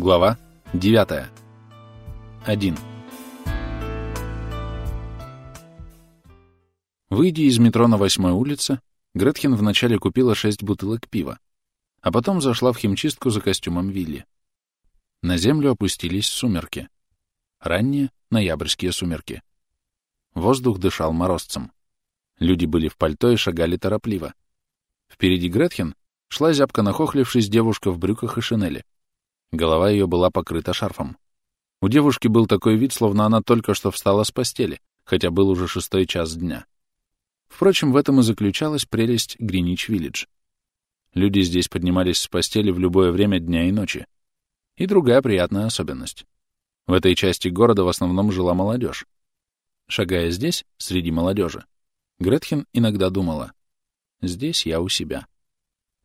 Глава 9. 1. Выйдя из метро на 8 улице, Гретхен вначале купила 6 бутылок пива, а потом зашла в химчистку за костюмом Вилли. На землю опустились сумерки. Ранние ноябрьские сумерки. Воздух дышал морозцем. Люди были в пальто и шагали торопливо. Впереди Гретхен шла зябко нахохлившись девушка в брюках и шинели. Голова ее была покрыта шарфом. У девушки был такой вид, словно она только что встала с постели, хотя был уже шестой час дня. Впрочем, в этом и заключалась прелесть Гринич-Виллидж. Люди здесь поднимались с постели в любое время дня и ночи. И другая приятная особенность. В этой части города в основном жила молодежь. Шагая здесь, среди молодежи, Гретхен иногда думала, «Здесь я у себя».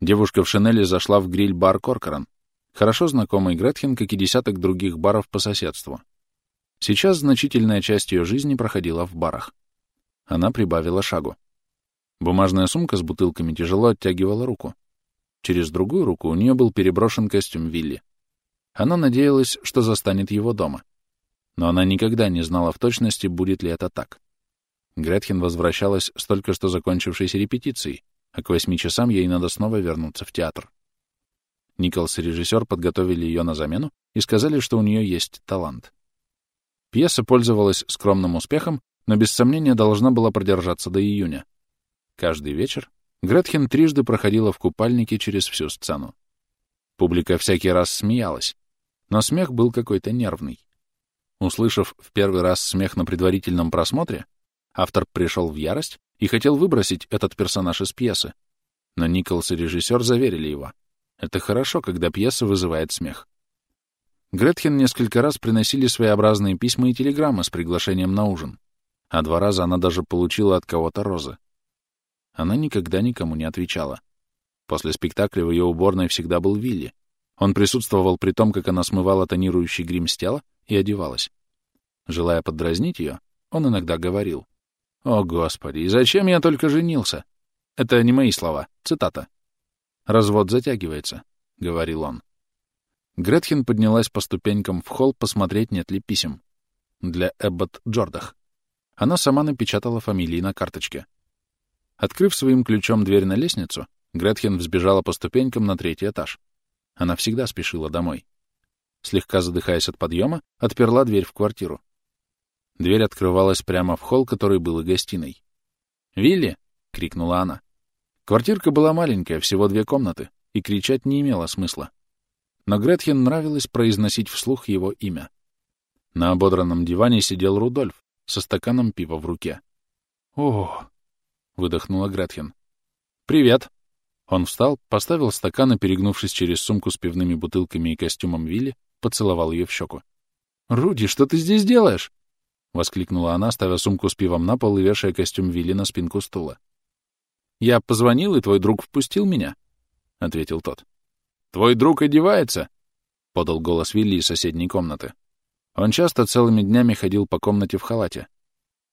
Девушка в шинели зашла в гриль-бар Коркоран, хорошо знакомый Гретхен, как и десяток других баров по соседству. Сейчас значительная часть ее жизни проходила в барах. Она прибавила шагу. Бумажная сумка с бутылками тяжело оттягивала руку. Через другую руку у нее был переброшен костюм Вилли. Она надеялась, что застанет его дома. Но она никогда не знала в точности, будет ли это так. Гретхен возвращалась с только что закончившейся репетицией, а к восьми часам ей надо снова вернуться в театр. Николс и режиссер подготовили ее на замену и сказали, что у нее есть талант. Пьеса пользовалась скромным успехом, но без сомнения должна была продержаться до июня. Каждый вечер Гретхен трижды проходила в купальнике через всю сцену. Публика всякий раз смеялась, но смех был какой-то нервный. Услышав в первый раз смех на предварительном просмотре, автор пришел в ярость и хотел выбросить этот персонаж из пьесы. Но Николс и режиссер заверили его. Это хорошо, когда пьеса вызывает смех. Гретхен несколько раз приносили своеобразные письма и телеграммы с приглашением на ужин, а два раза она даже получила от кого-то розы. Она никогда никому не отвечала. После спектакля в ее уборной всегда был Вилли. Он присутствовал при том, как она смывала тонирующий грим с тела и одевалась. Желая подразнить ее, он иногда говорил — о, Господи, и зачем я только женился? Это не мои слова, цитата. «Развод затягивается», — говорил он. Гретхен поднялась по ступенькам в холл посмотреть, нет ли писем. Для Эббот Джордах. Она сама напечатала фамилии на карточке. Открыв своим ключом дверь на лестницу, Гретхен взбежала по ступенькам на третий этаж. Она всегда спешила домой. Слегка задыхаясь от подъема, отперла дверь в квартиру. Дверь открывалась прямо в холл, который был и гостиной. «Вилли!» — крикнула она. Квартирка была маленькая, всего две комнаты, и кричать не имело смысла. Но Гретхен нравилось произносить вслух его имя. На ободранном диване сидел Рудольф со стаканом пива в руке. «О!» — выдохнула Гретхен. «Привет!» Он встал, поставил стакан и, перегнувшись через сумку с пивными бутылками и костюмом Вилли, поцеловал ее в щеку. «Руди, что ты здесь делаешь?» — воскликнула она, ставя сумку с пивом на пол и вешая костюм Вилли на спинку стула. «Я позвонил, и твой друг впустил меня», — ответил тот. «Твой друг одевается?» — подал голос Вилли из соседней комнаты. Он часто целыми днями ходил по комнате в халате.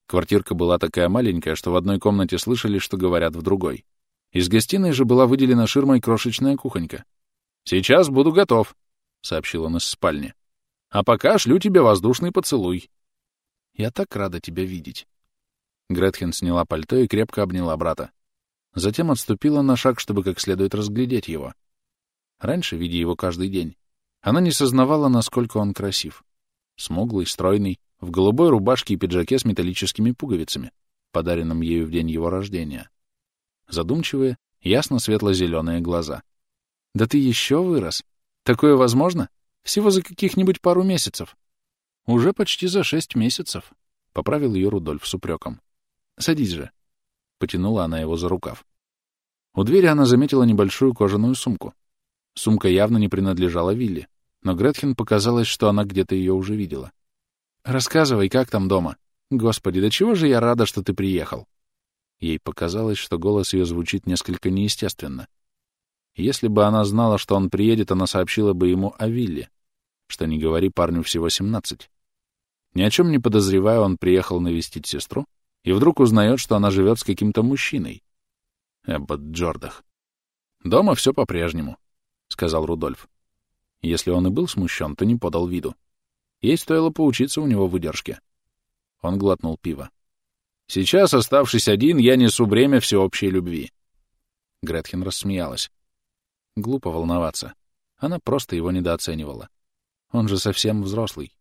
Квартирка была такая маленькая, что в одной комнате слышали, что говорят в другой. Из гостиной же была выделена ширмой крошечная кухонька. «Сейчас буду готов», — сообщил он из спальни. «А пока шлю тебе воздушный поцелуй». Я так рада тебя видеть. Гретхен сняла пальто и крепко обняла брата. Затем отступила на шаг, чтобы как следует разглядеть его. Раньше, видя его каждый день, она не сознавала, насколько он красив. Смуглый, стройный, в голубой рубашке и пиджаке с металлическими пуговицами, подаренным ею в день его рождения. Задумчивые, ясно светло-зеленые глаза. «Да ты еще вырос! Такое возможно? Всего за каких-нибудь пару месяцев!» «Уже почти за шесть месяцев», — поправил ее Рудольф с упреком. «Садись же», — потянула она его за рукав. У двери она заметила небольшую кожаную сумку. Сумка явно не принадлежала Вилли, но Гретхен показалось, что она где-то ее уже видела. «Рассказывай, как там дома? Господи, да чего же я рада, что ты приехал!» Ей показалось, что голос ее звучит несколько неестественно. Если бы она знала, что он приедет, она сообщила бы ему о Вилле. Что не говори, парню всего семнадцать. Ни о чем не подозревая, он приехал навестить сестру и вдруг узнает, что она живет с каким-то мужчиной. Эббот Джордах. «Дома все по-прежнему», — сказал Рудольф. Если он и был смущен, то не подал виду. Ей стоило поучиться у него выдержке. Он глотнул пиво. «Сейчас, оставшись один, я несу бремя всеобщей любви». Гретхен рассмеялась. Глупо волноваться. Она просто его недооценивала. Он же совсем взрослый.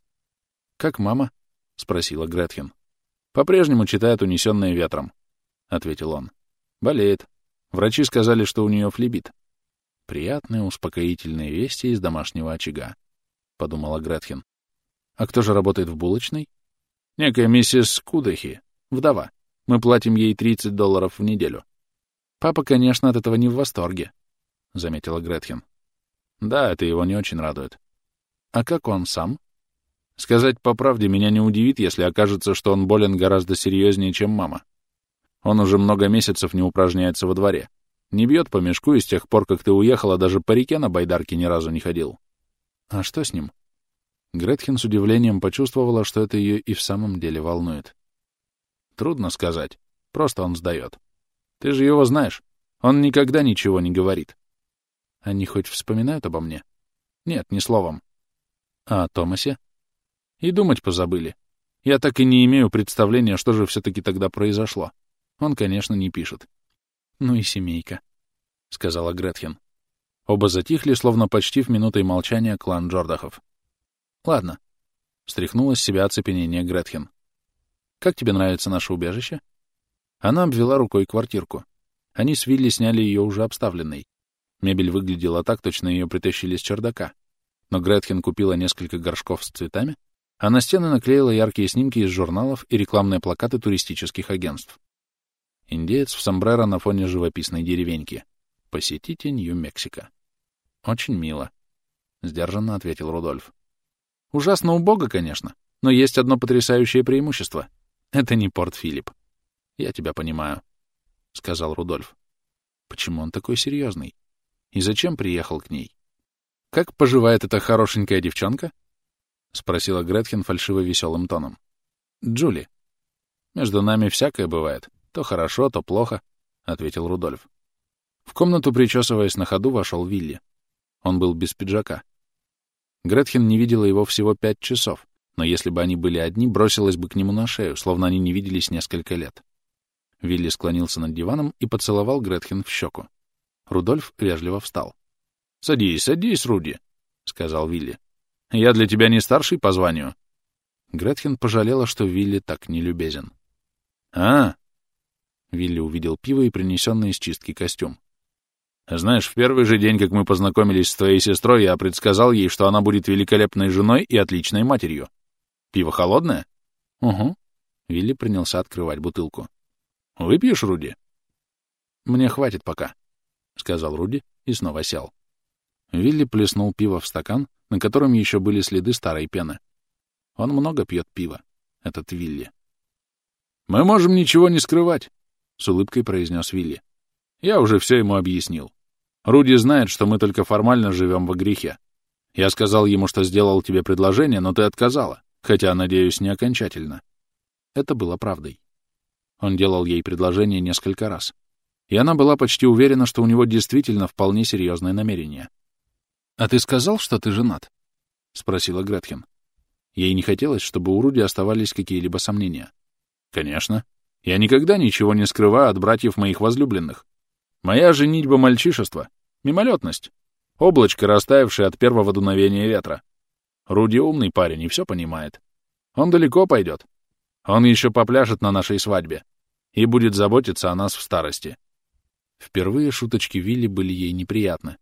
«Как мама?» — спросила Гретхен. «По-прежнему читает «Унесенные ветром», — ответил он. «Болеет. Врачи сказали, что у нее флебит». «Приятные, успокоительные вести из домашнего очага», — подумала Гретхен. «А кто же работает в булочной?» «Некая миссис Кудахи, вдова. Мы платим ей 30 долларов в неделю». «Папа, конечно, от этого не в восторге», — заметила Гретхен. «Да, это его не очень радует». «А как он сам?» «Сказать по правде, меня не удивит, если окажется, что он болен гораздо серьезнее, чем мама. Он уже много месяцев не упражняется во дворе. Не бьет по мешку, и с тех пор, как ты уехала, даже по реке на байдарке ни разу не ходил». «А что с ним?» Гретхен с удивлением почувствовала, что это ее и в самом деле волнует. Трудно сказать. Просто он сдает. Ты же его знаешь. Он никогда ничего не говорит. Они хоть вспоминают обо мне? Нет, ни словом. А о Томасе? И думать позабыли. Я так и не имею представления, что же все-таки тогда произошло. Он, конечно, не пишет. Ну и семейка, — сказала Гретхен. Оба затихли, словно почти в минутой молчания клан Джордахов. Ладно. Стряхнула с себя оцепенение Гретхен. Как тебе нравится наше убежище? Она обвела рукой квартирку. Они с Вилли сняли ее уже обставленной. Мебель выглядела так, точно ее притащили с чердака. Но Гретхен купила несколько горшков с цветами, а на стены наклеила яркие снимки из журналов и рекламные плакаты туристических агентств. Индеец в сомбреро на фоне живописной деревеньки. Посетите Нью-Мексико. Очень мило, — сдержанно ответил Рудольф. Ужасно убого, конечно, но есть одно потрясающее преимущество. Это не Порт Филипп. Я тебя понимаю, — сказал Рудольф. Почему он такой серьезный? И зачем приехал к ней? Как поживает эта хорошенькая девчонка? — спросила Гретхен фальшиво-веселым тоном. Джули. Между нами всякое бывает. То хорошо, то плохо, — ответил Рудольф. В комнату, причесываясь на ходу, вошел Вилли. Он был без пиджака. Гретхен не видела его всего пять часов, но если бы они были одни, бросилась бы к нему на шею, словно они не виделись несколько лет. Вилли склонился над диваном и поцеловал Гретхен в щеку. Рудольф вежливо встал. — Садись, садись, Руди, — сказал Вилли. — Я для тебя не старший по званию. Гретхен пожалела, что Вилли так нелюбезен. — А! Вилли увидел пиво и принесенный из чистки костюм. Знаешь, в первый же день, как мы познакомились с твоей сестрой, я предсказал ей, что она будет великолепной женой и отличной матерью. Пиво холодное? Угу. Вилли принялся открывать бутылку. Выпьешь, Руди? Мне хватит пока, сказал Руди и снова сел. Вилли плеснул пиво в стакан, на котором еще были следы старой пены. Он много пьет пива, этот Вилли. Мы можем ничего не скрывать, с улыбкой произнес Вилли. Я уже все ему объяснил. Руди знает, что мы только формально живем во грехе. Я сказал ему, что сделал тебе предложение, но ты отказала, хотя, надеюсь, не окончательно. Это было правдой. Он делал ей предложение несколько раз. И она была почти уверена, что у него действительно вполне серьезное намерение. «А ты сказал, что ты женат?» — спросила Гретхен. Ей не хотелось, чтобы у Руди оставались какие-либо сомнения. «Конечно. Я никогда ничего не скрываю от братьев моих возлюбленных. Моя женитьба — мальчишество, мимолетность, облачко, растаявшее от первого дуновения ветра. Руди умный парень и все понимает. Он далеко пойдет. Он еще попляшет на нашей свадьбе и будет заботиться о нас в старости. Впервые шуточки Вилли были ей неприятны.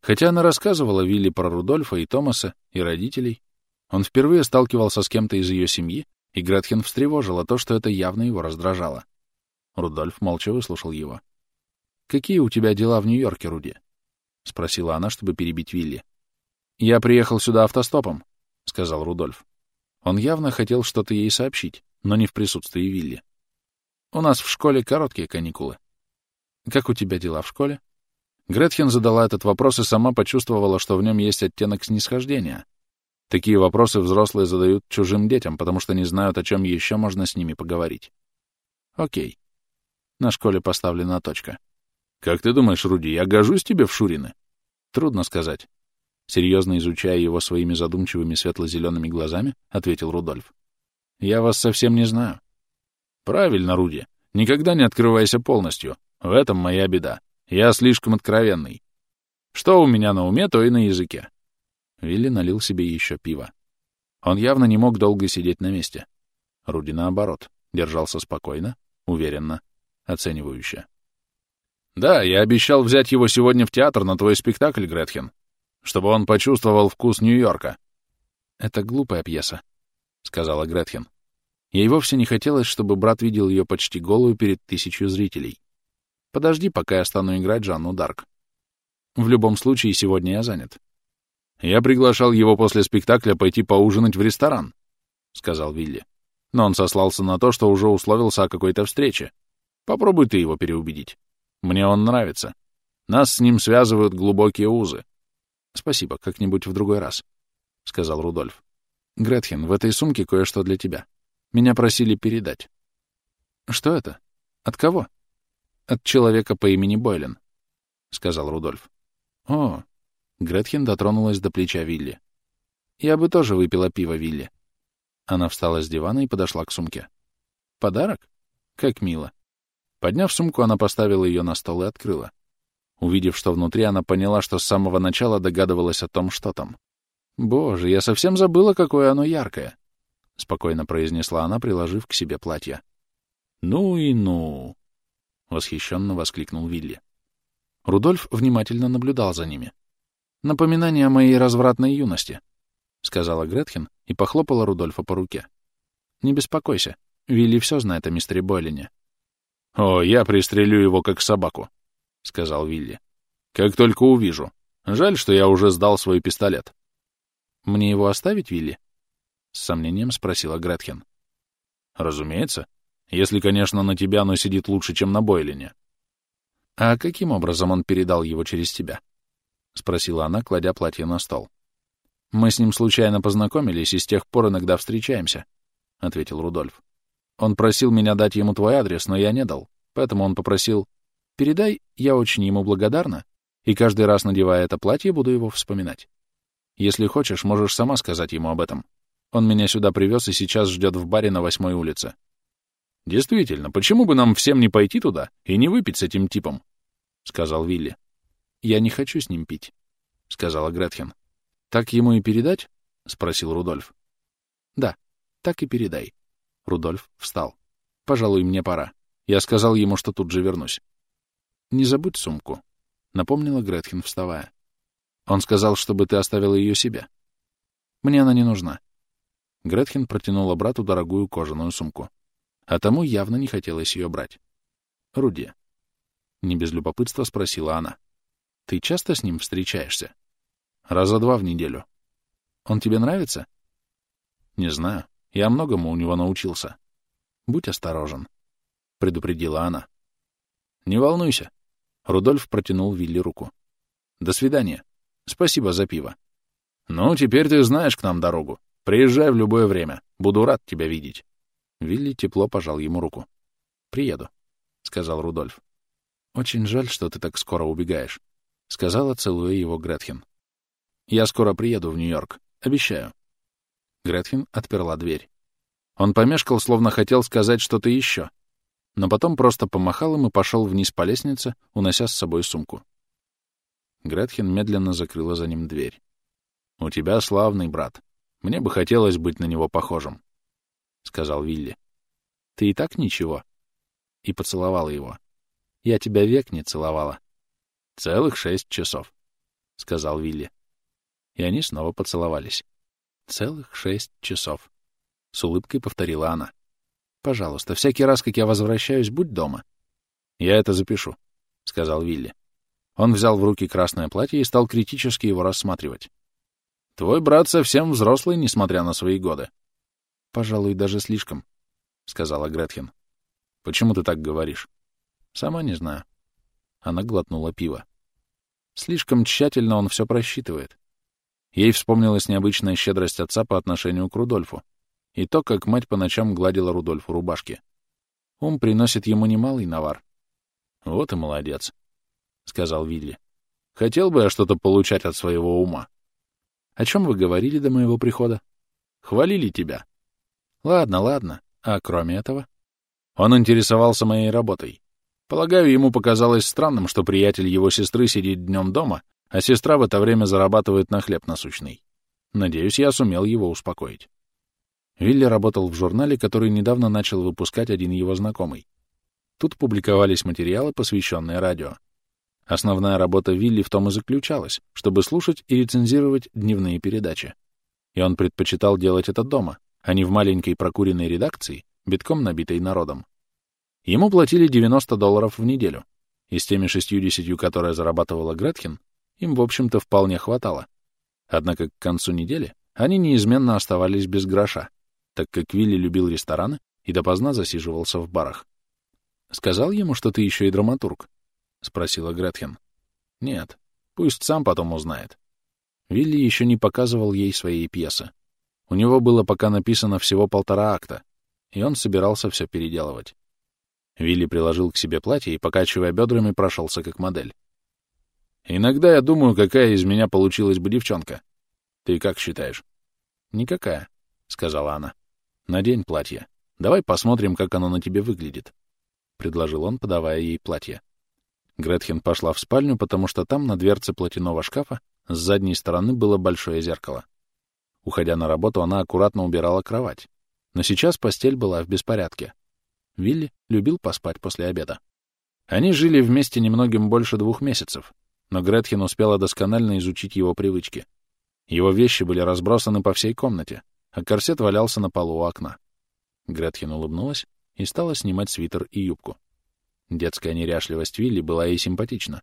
Хотя она рассказывала Вилли про Рудольфа и Томаса, и родителей, он впервые сталкивался с кем-то из ее семьи, и Гретхен встревожила то, что это явно его раздражало. Рудольф молча выслушал его. «Какие у тебя дела в Нью-Йорке, Руди?» — спросила она, чтобы перебить Вилли. «Я приехал сюда автостопом», — сказал Рудольф. Он явно хотел что-то ей сообщить, но не в присутствии Вилли. «У нас в школе короткие каникулы». «Как у тебя дела в школе?» Гретхен задала этот вопрос и сама почувствовала, что в нем есть оттенок снисхождения. Такие вопросы взрослые задают чужим детям, потому что не знают, о чем еще можно с ними поговорить. Окей. На школе поставлена точка. Как ты думаешь, Руди, я гожусь тебе в Шурины? Трудно сказать. Серьезно изучая его своими задумчивыми светло-зелеными глазами, ответил Рудольф. «Я вас совсем не знаю». «Правильно, Руди. Никогда не открывайся полностью. В этом моя беда. Я слишком откровенный. Что у меня на уме, то и на языке». Вилли налил себе еще пиво. Он явно не мог долго сидеть на месте. Руди, наоборот, держался спокойно, уверенно, оценивающе. «Да, я обещал взять его сегодня в театр на твой спектакль, Гретхен чтобы он почувствовал вкус Нью-Йорка. «Это глупая пьеса», — сказала Гретхен. Ей вовсе не хотелось, чтобы брат видел ее почти голую перед тысячью зрителей. «Подожди, пока я стану играть Жанну Дарк. В любом случае, сегодня я занят». «Я приглашал его после спектакля пойти поужинать в ресторан», — сказал Вилли. Но он сослался на то, что уже условился о какой-то встрече. Попробуй ты его переубедить. Мне он нравится. Нас с ним связывают глубокие узы. «Спасибо, как-нибудь в другой раз», — сказал Рудольф. «Гретхен, в этой сумке кое-что для тебя. Меня просили передать». «Что это? От кого?» «От человека по имени Бойлен», — сказал Рудольф. «О!» — Гретхен дотронулась до плеча Вилли. «Я бы тоже выпила пиво, Вилли». Она встала с дивана и подошла к сумке. «Подарок? Как мило». Подняв сумку, она поставила ее на стол и открыла. Увидев, что внутри, она поняла, что с самого начала догадывалась о том, что там. «Боже, я совсем забыла, какое оно яркое!» — спокойно произнесла она, приложив к себе платье. «Ну и ну!» — восхищенно воскликнул Вилли. Рудольф внимательно наблюдал за ними. «Напоминание о моей развратной юности», — сказала Гретхен и похлопала Рудольфа по руке. «Не беспокойся, Вилли все знает о мистере Бойлине». «О, я пристрелю его как собаку», — сказал Вилли. «Как только увижу. Жаль, что я уже сдал свой пистолет». «Мне его оставить, Вилли?» — с сомнением спросила Гретхен. «Разумеется. Если, конечно, на тебя оно сидит лучше, чем на Бойлине». «А каким образом он передал его через тебя?» — спросила она, кладя платье на стол. «Мы с ним случайно познакомились и с тех пор иногда встречаемся», — ответил Рудольф. «Он просил меня дать ему твой адрес, но я не дал, поэтому он попросил Передай, я очень ему благодарна, и каждый раз, надевая это платье, буду его вспоминать. Если хочешь, можешь сама сказать ему об этом. Он меня сюда привез и сейчас ждет в баре на восьмой улице. Действительно, почему бы нам всем не пойти туда и не выпить с этим типом? — сказал Вилли. Я не хочу с ним пить, — сказала Гретхен. Так ему и передать? — спросил Рудольф. Да, так и передай. Рудольф встал. Пожалуй, мне пора. Я сказал ему, что тут же вернусь. «Не забудь сумку», — напомнила Гретхен, вставая. «Он сказал, чтобы ты оставила ее себе». «Мне она не нужна». Гретхен протянула брату дорогую кожаную сумку. А тому явно не хотелось ее брать. «Руди», — не без любопытства спросила она, — «ты часто с ним встречаешься?» «Раза два в неделю». «Он тебе нравится?» «Не знаю. Я многому у него научился». «Будь осторожен», — предупредила она. «Не волнуйся», Рудольф протянул Вилли руку. «До свидания. Спасибо за пиво». «Ну, теперь ты знаешь к нам дорогу. Приезжай в любое время. Буду рад тебя видеть». Вилли тепло пожал ему руку. «Приеду», — сказал Рудольф. «Очень жаль, что ты так скоро убегаешь», — сказала, целуя его Гретхен. «Я скоро приеду в Нью-Йорк. Обещаю». Гретхен отперла дверь. Он помешкал, словно хотел сказать что-то еще, но потом просто помахал им и пошел вниз по лестнице, унося с собой сумку. Гретхен медленно закрыла за ним дверь. «У тебя славный брат. Мне бы хотелось быть на него похожим», — сказал Вилли. «Ты и так ничего?» И поцеловала его. «Я тебя век не целовала». «Целых шесть часов», — сказал Вилли. И они снова поцеловались. «Целых шесть часов», — с улыбкой повторила она. Пожалуйста, всякий раз, как я возвращаюсь, будь дома. Я это запишу, — сказал Вилли. Он взял в руки красное платье и стал критически его рассматривать. Твой брат совсем взрослый, несмотря на свои годы. Пожалуй, даже слишком, — сказала Гретхен. Почему ты так говоришь? Сама не знаю. Она глотнула пиво. Слишком тщательно он все просчитывает. Ей вспомнилась необычная щедрость отца по отношению к Рудольфу и то, как мать по ночам гладила Рудольфу рубашки. Ум приносит ему немалый навар. «Вот и молодец», — сказал Вилли. «Хотел бы я что-то получать от своего ума. О чем вы говорили до моего прихода? Хвалили тебя. Ладно, ладно. А кроме этого? Он интересовался моей работой. Полагаю, ему показалось странным, что приятель его сестры сидит днем дома, а сестра в это время зарабатывает на хлеб насущный. Надеюсь, я сумел его успокоить. Вилли работал в журнале, который недавно начал выпускать один его знакомый. Тут публиковались материалы, посвященные радио. Основная работа Вилли в том и заключалась, чтобы слушать и рецензировать дневные передачи. И он предпочитал делать это дома, а не в маленькой прокуренной редакции, битком набитой народом. Ему платили 90 долларов в неделю, и с теми 60, которые зарабатывала Гретхен, им, в общем-то, вполне хватало. Однако к концу недели они неизменно оставались без гроша, так как Вилли любил рестораны и допоздна засиживался в барах. «Сказал ему, что ты еще и драматург?» — спросила Гретхен. «Нет, пусть сам потом узнает». Вилли еще не показывал ей своей пьесы. У него было пока написано всего полтора акта, и он собирался все переделывать. Вилли приложил к себе платье и, покачивая бедрами, прошелся как модель. «Иногда я думаю, какая из меня получилась бы девчонка. Ты как считаешь?» «Никакая», — сказала она. «Надень платье. Давай посмотрим, как оно на тебе выглядит», — предложил он, подавая ей платье. Гретхен пошла в спальню, потому что там, на дверце платяного шкафа, с задней стороны было большое зеркало. Уходя на работу, она аккуратно убирала кровать. Но сейчас постель была в беспорядке. Вилли любил поспать после обеда. Они жили вместе немногим больше двух месяцев, но Гретхен успела досконально изучить его привычки. Его вещи были разбросаны по всей комнате, а корсет валялся на полу у окна. Гретхен улыбнулась и стала снимать свитер и юбку. Детская неряшливость Вилли была ей симпатична.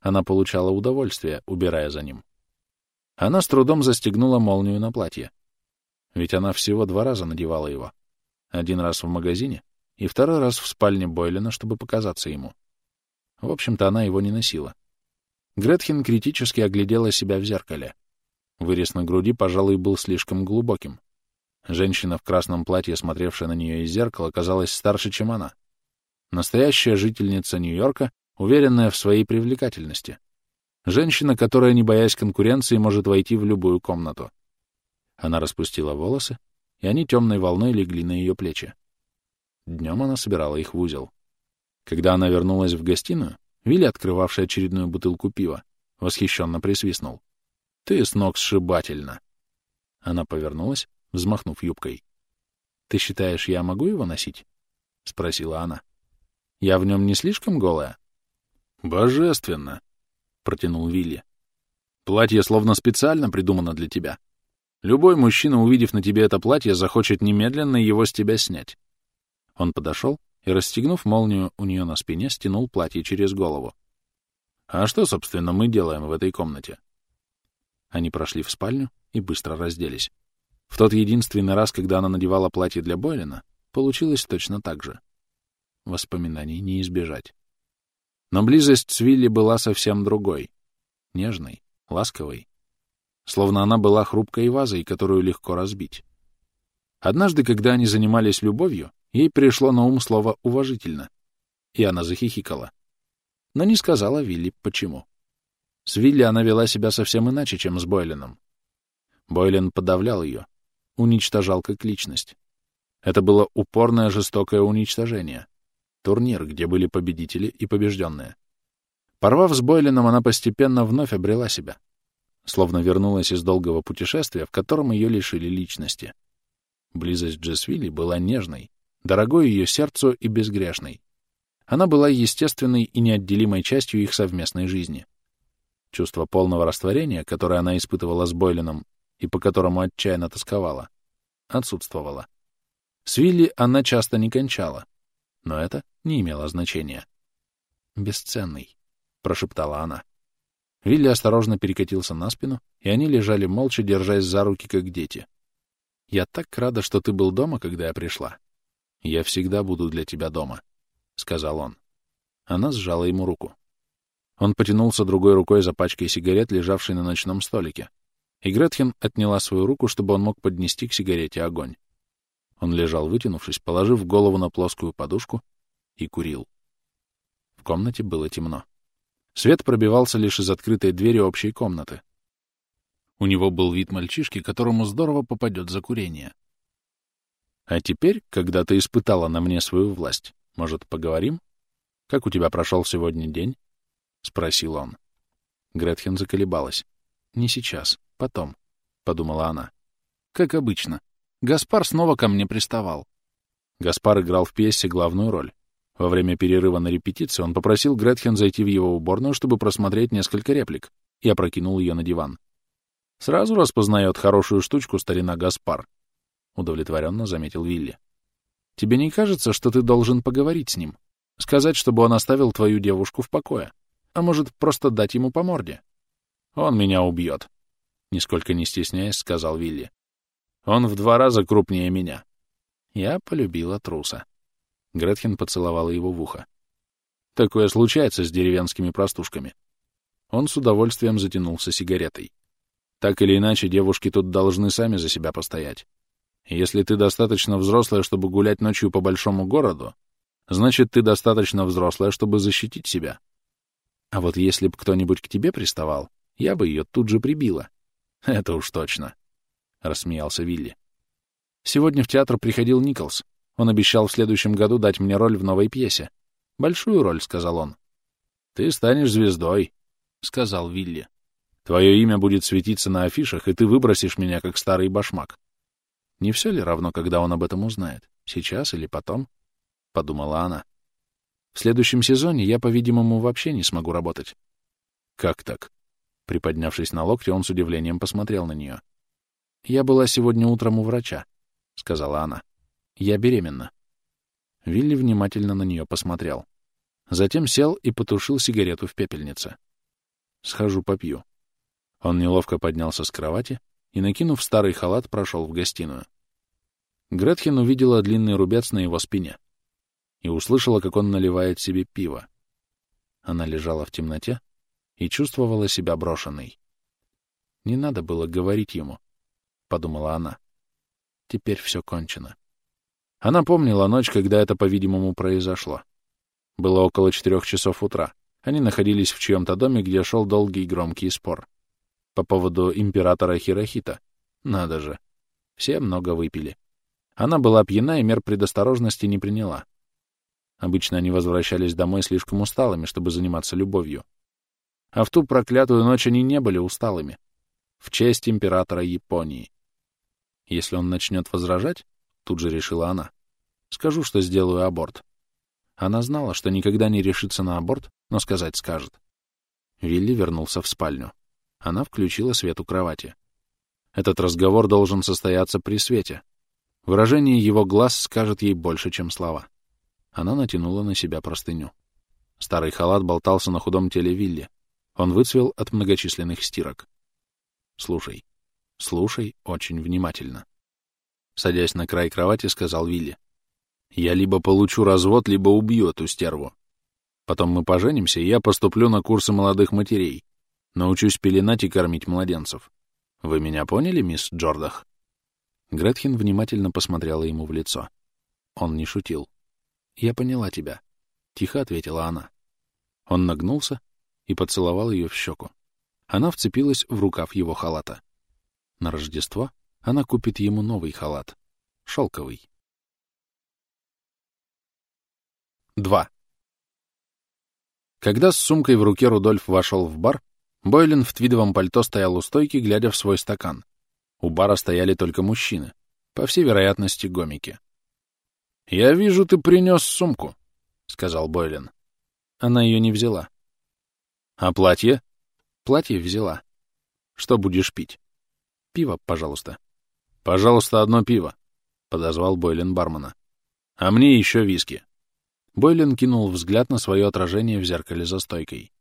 Она получала удовольствие, убирая за ним. Она с трудом застегнула молнию на платье. Ведь она всего два раза надевала его. Один раз в магазине и второй раз в спальне Бойлена, чтобы показаться ему. В общем-то, она его не носила. Гретхен критически оглядела себя в зеркале. Вырез на груди, пожалуй, был слишком глубоким. Женщина в красном платье, смотревшая на нее из зеркала, казалась старше, чем она. Настоящая жительница Нью-Йорка, уверенная в своей привлекательности. Женщина, которая, не боясь конкуренции, может войти в любую комнату. Она распустила волосы, и они темной волной легли на ее плечи. Днем она собирала их в узел. Когда она вернулась в гостиную, Вилли, открывавший очередную бутылку пива, восхищенно присвистнул. «Ты с ног сшибательно!» Она повернулась, взмахнув юбкой. «Ты считаешь, я могу его носить?» — спросила она. Я в нем не слишком голая? Божественно, протянул Вилли. Платье словно специально придумано для тебя. Любой мужчина, увидев на тебе это платье, захочет немедленно его с тебя снять. Он подошел и, расстегнув молнию у нее на спине, стянул платье через голову. А что, собственно, мы делаем в этой комнате? Они прошли в спальню и быстро разделись. В тот единственный раз, когда она надевала платье для Бойлина, получилось точно так же воспоминаний не избежать. Но близость с Вилли была совсем другой. Нежной, ласковой. Словно она была хрупкой вазой, которую легко разбить. Однажды, когда они занимались любовью, ей пришло на ум слово «уважительно», и она захихикала. Но не сказала Вилли, почему. С Вилли она вела себя совсем иначе, чем с Бойленом. Бойлен подавлял ее, уничтожал как личность. Это было упорное жестокое уничтожение. Турнир, где были победители и побежденные. Порвав с Бойленом, она постепенно вновь обрела себя. Словно вернулась из долгого путешествия, в котором ее лишили личности. Близость Джесвилли была нежной, дорогой ее сердцу и безгрешной. Она была естественной и неотделимой частью их совместной жизни. Чувство полного растворения, которое она испытывала с Бойленом и по которому отчаянно тосковала, отсутствовало. С Вилли она часто не кончала, но это не имело значения. «Бесценный», — прошептала она. Вилли осторожно перекатился на спину, и они лежали молча, держась за руки, как дети. «Я так рада, что ты был дома, когда я пришла. Я всегда буду для тебя дома», — сказал он. Она сжала ему руку. Он потянулся другой рукой за пачкой сигарет, лежавшей на ночном столике, и Гретхен отняла свою руку, чтобы он мог поднести к сигарете огонь. Он лежал, вытянувшись, положив голову на плоскую подушку, и курил. В комнате было темно. Свет пробивался лишь из открытой двери общей комнаты. У него был вид мальчишки, которому здорово попадет за курение. А теперь, когда ты испытала на мне свою власть, может, поговорим? Как у тебя прошел сегодня день? — спросил он. Гретхен заколебалась. «Не сейчас, потом», — подумала она. «Как обычно. Гаспар снова ко мне приставал». Гаспар играл в пьесе главную роль. Во время перерыва на репетиции он попросил Гретхен зайти в его уборную, чтобы просмотреть несколько реплик, и опрокинул ее на диван. «Сразу распознает хорошую штучку старина Гаспар», — удовлетворенно заметил Вилли. «Тебе не кажется, что ты должен поговорить с ним? Сказать, чтобы он оставил твою девушку в покое?» А может, просто дать ему по морде? Он меня убьет, — нисколько не стесняясь, сказал Вилли. Он в два раза крупнее меня. Я полюбила труса. Гретхен поцеловала его в ухо. Такое случается с деревенскими простушками. Он с удовольствием затянулся сигаретой. Так или иначе, девушки тут должны сами за себя постоять. Если ты достаточно взрослая, чтобы гулять ночью по большому городу, значит, ты достаточно взрослая, чтобы защитить себя. А вот если бы кто-нибудь к тебе приставал, я бы ее тут же прибила. Это уж точно, — рассмеялся Вилли. Сегодня в театр приходил Николс. Он обещал в следующем году дать мне роль в новой пьесе. Большую роль, — сказал он. Ты станешь звездой, — сказал Вилли. Твое имя будет светиться на афишах, и ты выбросишь меня, как старый башмак. Не все ли равно, когда он об этом узнает? Сейчас или потом? — подумала она. В следующем сезоне я, по-видимому, вообще не смогу работать. Как так? Приподнявшись на локте, он с удивлением посмотрел на нее. Я была сегодня утром у врача, сказала она. Я беременна. Вилли внимательно на нее посмотрел. Затем сел и потушил сигарету в пепельнице. Схожу попью. Он неловко поднялся с кровати и, накинув старый халат, прошел в гостиную. Гретхен увидела длинный рубец на его спине и услышала, как он наливает себе пиво. Она лежала в темноте и чувствовала себя брошенной. «Не надо было говорить ему», — подумала она. «Теперь все кончено». Она помнила ночь, когда это, по-видимому, произошло. Было около четырех часов утра. Они находились в чьем-то доме, где шел долгий громкий спор. По поводу императора Хирохита. Надо же. Все много выпили. Она была пьяна и мер предосторожности не приняла. Обычно они возвращались домой слишком усталыми, чтобы заниматься любовью. А в ту проклятую ночь они не были усталыми. В честь императора Японии. Если он начнет возражать, тут же решила она, скажу, что сделаю аборт. Она знала, что никогда не решится на аборт, но сказать скажет. Вилли вернулся в спальню. Она включила свет у кровати. Этот разговор должен состояться при свете. Выражение его глаз скажет ей больше, чем слова. Она натянула на себя простыню. Старый халат болтался на худом теле Вилли. Он выцвел от многочисленных стирок. «Слушай, слушай очень внимательно». Садясь на край кровати, сказал Вилли. «Я либо получу развод, либо убью эту стерву. Потом мы поженимся, и я поступлю на курсы молодых матерей. Научусь пеленать и кормить младенцев. Вы меня поняли, мисс Джордах?» Гретхен внимательно посмотрела ему в лицо. Он не шутил. «Я поняла тебя», — тихо ответила она. Он нагнулся и поцеловал ее в щеку. Она вцепилась в рукав его халата. На Рождество она купит ему новый халат. Шелковый. 2. Когда с сумкой в руке Рудольф вошел в бар, Бойлен в твидовом пальто стоял у стойки, глядя в свой стакан. У бара стояли только мужчины, по всей вероятности, гомики. — Я вижу, ты принес сумку, — сказал Бойлен. Она ее не взяла. — А платье? — Платье взяла. — Что будешь пить? — Пиво, пожалуйста. — Пожалуйста, одно пиво, — подозвал Бойлен бармена. — А мне еще виски. Бойлен кинул взгляд на свое отражение в зеркале за стойкой.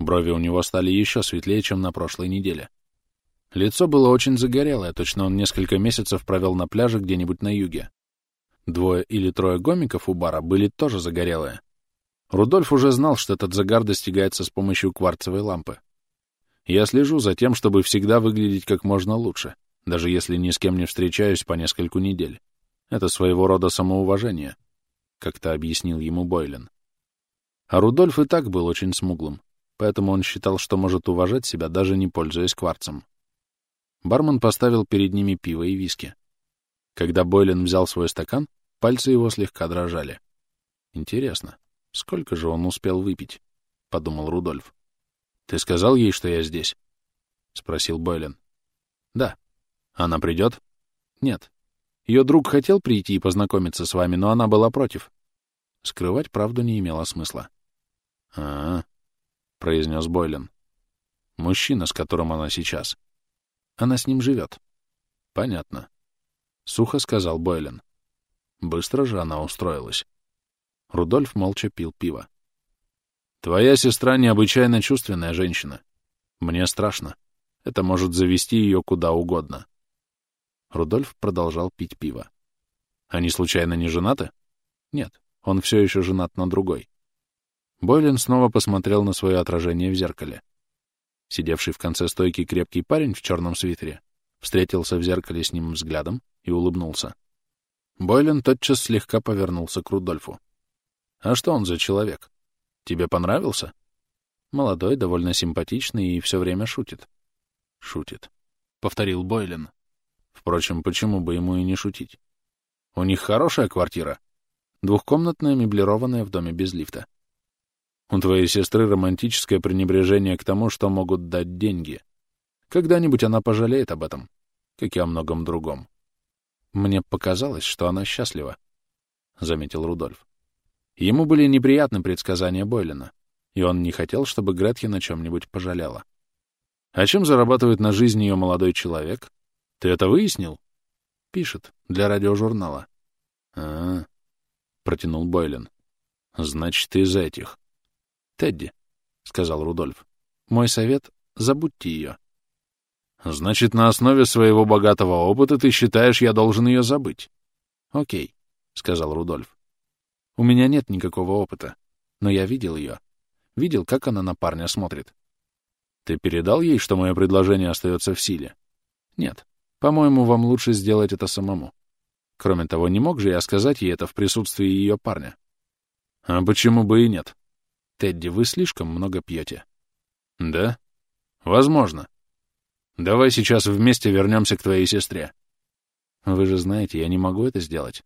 Брови у него стали еще светлее, чем на прошлой неделе. Лицо было очень загорелое, точно он несколько месяцев провел на пляже где-нибудь на юге. Двое или трое гомиков у бара были тоже загорелые. Рудольф уже знал, что этот загар достигается с помощью кварцевой лампы. Я слежу за тем, чтобы всегда выглядеть как можно лучше, даже если ни с кем не встречаюсь по нескольку недель. Это своего рода самоуважение, — как-то объяснил ему Бойлен. А Рудольф и так был очень смуглым, поэтому он считал, что может уважать себя, даже не пользуясь кварцем. Бармен поставил перед ними пиво и виски. Когда Бойлен взял свой стакан, пальцы его слегка дрожали. «Интересно, сколько же он успел выпить?» — подумал Рудольф. «Ты сказал ей, что я здесь?» — спросил Бойлен. «Да». «Она придет?» «Нет. Ее друг хотел прийти и познакомиться с вами, но она была против. Скрывать правду не имело смысла. «А-а», — произнес Бойлен. «Мужчина, с которым она сейчас. Она с ним живет». «Понятно», — сухо сказал Бойлен. Быстро же она устроилась. Рудольф молча пил пиво. «Твоя сестра необычайно чувственная женщина. Мне страшно. Это может завести ее куда угодно». Рудольф продолжал пить пиво. «Они случайно не женаты?» «Нет, он все еще женат на другой». Бойлен снова посмотрел на свое отражение в зеркале. Сидевший в конце стойки крепкий парень в черном свитере встретился в зеркале с ним взглядом и улыбнулся. Бойлен тотчас слегка повернулся к Рудольфу. «А что он за человек? Тебе понравился?» Молодой, довольно симпатичный и все время шутит. «Шутит», — повторил Бойлен. Впрочем, почему бы ему и не шутить? У них хорошая квартира. Двухкомнатная, меблированная в доме без лифта. У твоей сестры романтическое пренебрежение к тому, что могут дать деньги. Когда-нибудь она пожалеет об этом, как и о многом другом. Мне показалось, что она счастлива, — заметил Рудольф. Ему были неприятны предсказания Бойлена, и он не хотел, чтобы Гретхен о чем-нибудь пожалела. А чем зарабатывает на жизнь ее молодой человек? Ты это выяснил? Пишет, для радиожурнала. А, -а, -а протянул Бойлен. Значит, из этих. Тедди, — сказал Рудольф. Мой совет — забудьте ее. Значит, на основе своего богатого опыта ты считаешь, я должен ее забыть? Окей, — сказал Рудольф. У меня нет никакого опыта, но я видел ее. Видел, как она на парня смотрит. Ты передал ей, что мое предложение остается в силе? Нет. По-моему, вам лучше сделать это самому. Кроме того, не мог же я сказать ей это в присутствии ее парня. А почему бы и нет? Тедди, вы слишком много пьете. Да? Возможно. Давай сейчас вместе вернемся к твоей сестре. Вы же знаете, я не могу это сделать.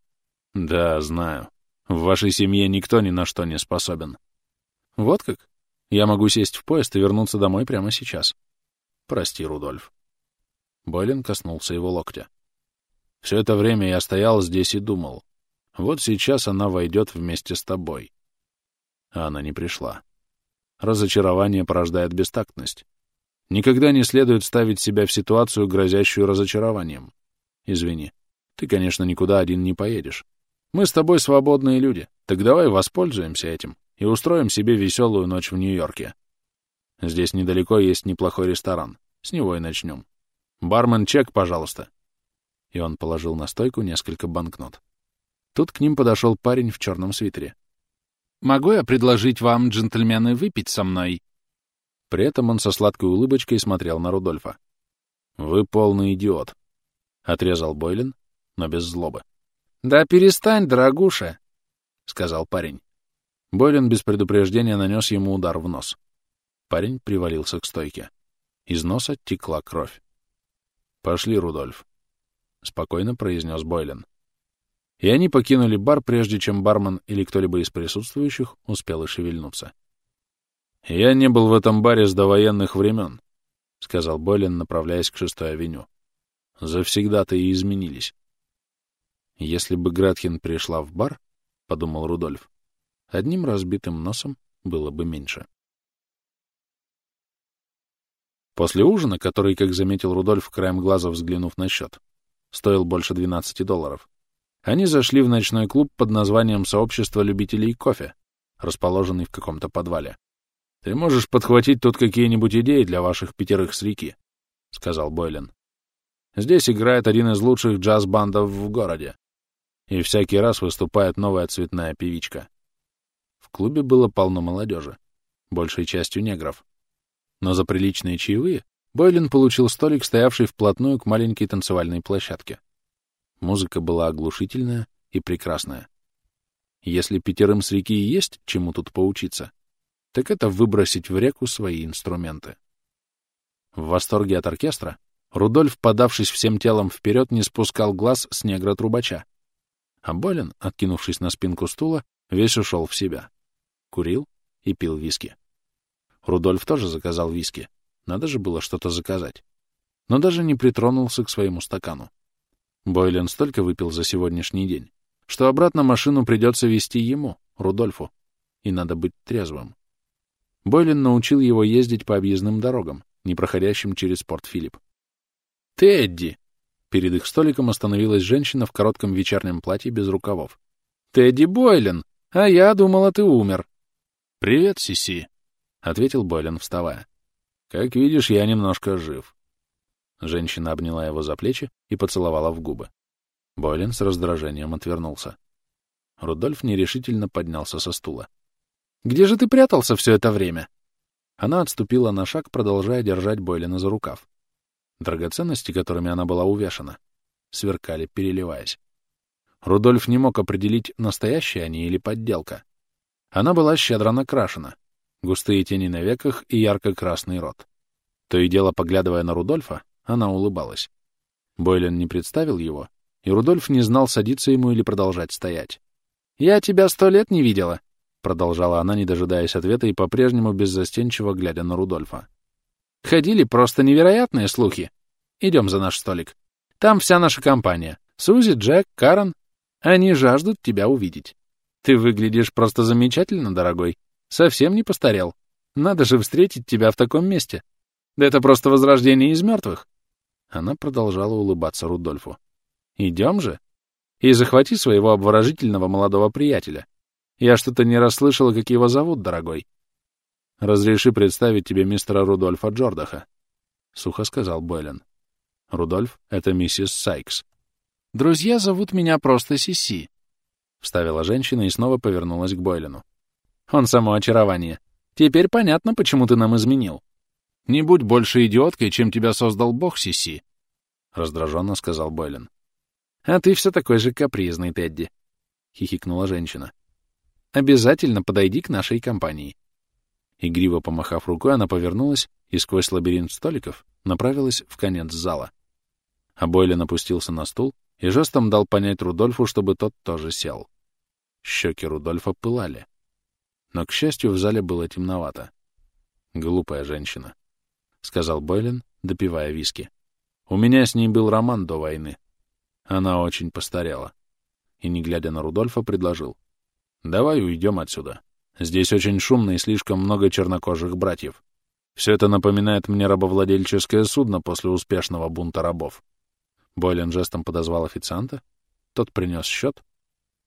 Да, знаю. В вашей семье никто ни на что не способен. Вот как? Я могу сесть в поезд и вернуться домой прямо сейчас. Прости, Рудольф. Бойлен коснулся его локтя. Все это время я стоял здесь и думал. Вот сейчас она войдет вместе с тобой а она не пришла. Разочарование порождает бестактность. Никогда не следует ставить себя в ситуацию, грозящую разочарованием. Извини, ты, конечно, никуда один не поедешь. Мы с тобой свободные люди, так давай воспользуемся этим и устроим себе веселую ночь в Нью-Йорке. Здесь недалеко есть неплохой ресторан. С него и начнем. Бармен, чек, пожалуйста. И он положил на стойку несколько банкнот. Тут к ним подошел парень в черном свитере. Могу я предложить вам, джентльмены, выпить со мной?» При этом он со сладкой улыбочкой смотрел на Рудольфа. «Вы полный идиот», — отрезал Бойлен, но без злобы. «Да перестань, дорогуша», — сказал парень. Бойлен без предупреждения нанес ему удар в нос. Парень привалился к стойке. Из носа текла кровь. «Пошли, Рудольф», — спокойно произнес Бойлен и они покинули бар, прежде чем бармен или кто-либо из присутствующих успел и шевельнуться. «Я не был в этом баре с довоенных времен», — сказал Бойлен, направляясь к шестой авеню. «Завсегда-то и изменились». «Если бы Гратхин пришла в бар, — подумал Рудольф, — одним разбитым носом было бы меньше». После ужина, который, как заметил Рудольф, краем глаза взглянув на счет, стоил больше 12 долларов, они зашли в ночной клуб под названием «Сообщество любителей кофе», расположенный в каком-то подвале. «Ты можешь подхватить тут какие-нибудь идеи для ваших пятерых с реки», — сказал Бойлен. «Здесь играет один из лучших джаз-бандов в городе. И всякий раз выступает новая цветная певичка». В клубе было полно молодежи, большей частью негров. Но за приличные чаевые Бойлен получил столик, стоявший вплотную к маленькой танцевальной площадке. Музыка была оглушительная и прекрасная. Если пятерым с реки есть чему тут поучиться, так это выбросить в реку свои инструменты. В восторге от оркестра Рудольф, подавшись всем телом вперед, не спускал глаз с негра-трубача. А Болин, откинувшись на спинку стула, весь ушел в себя. Курил и пил виски. Рудольф тоже заказал виски. Надо же было что-то заказать. Но даже не притронулся к своему стакану. Бойлен столько выпил за сегодняшний день, что обратно машину придется вести ему, Рудольфу, и надо быть трезвым. Бойлен научил его ездить по объездным дорогам, не проходящим через порт Филипп. «Тедди!» Перед их столиком остановилась женщина в коротком вечернем платье без рукавов. «Тедди Бойлен! А я думала, ты умер!» «Привет, Сиси!» — ответил Бойлен, вставая. «Как видишь, я немножко жив». Женщина обняла его за плечи и поцеловала в губы. Бойлен с раздражением отвернулся. Рудольф нерешительно поднялся со стула. «Где же ты прятался все это время?» Она отступила на шаг, продолжая держать Бойлена за рукав. Драгоценности, которыми она была увешана, сверкали, переливаясь. Рудольф не мог определить, настоящие они или подделка. Она была щедро накрашена, густые тени на веках и ярко-красный рот. То и дело, поглядывая на Рудольфа, она улыбалась. Бойлен не представил его, и Рудольф не знал, садиться ему или продолжать стоять. «Я тебя сто лет не видела», — продолжала она, не дожидаясь ответа и по-прежнему беззастенчиво глядя на Рудольфа. Ходили просто невероятные слухи. Идем за наш столик. Там вся наша компания. Сузи, Джек, Карен. Они жаждут тебя увидеть. Ты выглядишь просто замечательно, дорогой. Совсем не постарел. Надо же встретить тебя в таком месте. Да это просто возрождение из мертвых. Она продолжала улыбаться Рудольфу. Идем же. И захвати своего обворожительного молодого приятеля. Я что-то не расслышала, как его зовут, дорогой. «Разреши представить тебе мистера Рудольфа Джордаха», — сухо сказал Бойлен. «Рудольф — это миссис Сайкс». «Друзья зовут меня просто Сиси», — вставила женщина и снова повернулась к Бойлену. «Он само очарование. Теперь понятно, почему ты нам изменил». «Не будь больше идиоткой, чем тебя создал Бог, Сиси», — раздраженно сказал Бойлен. «А ты все такой же капризный, Тедди», — хихикнула женщина. «Обязательно подойди к нашей компании. Игриво помахав рукой, она повернулась и сквозь лабиринт столиков направилась в конец зала. А Бойлен опустился на стул и жестом дал понять Рудольфу, чтобы тот тоже сел. Щеки Рудольфа пылали. Но, к счастью, в зале было темновато. «Глупая женщина», — сказал Бойлен, допивая виски. «У меня с ней был роман до войны. Она очень постарела». И, не глядя на Рудольфа, предложил. «Давай уйдем отсюда. Здесь очень шумно и слишком много чернокожих братьев. Все это напоминает мне рабовладельческое судно после успешного бунта рабов. Бойлен жестом подозвал официанта. Тот принес счет.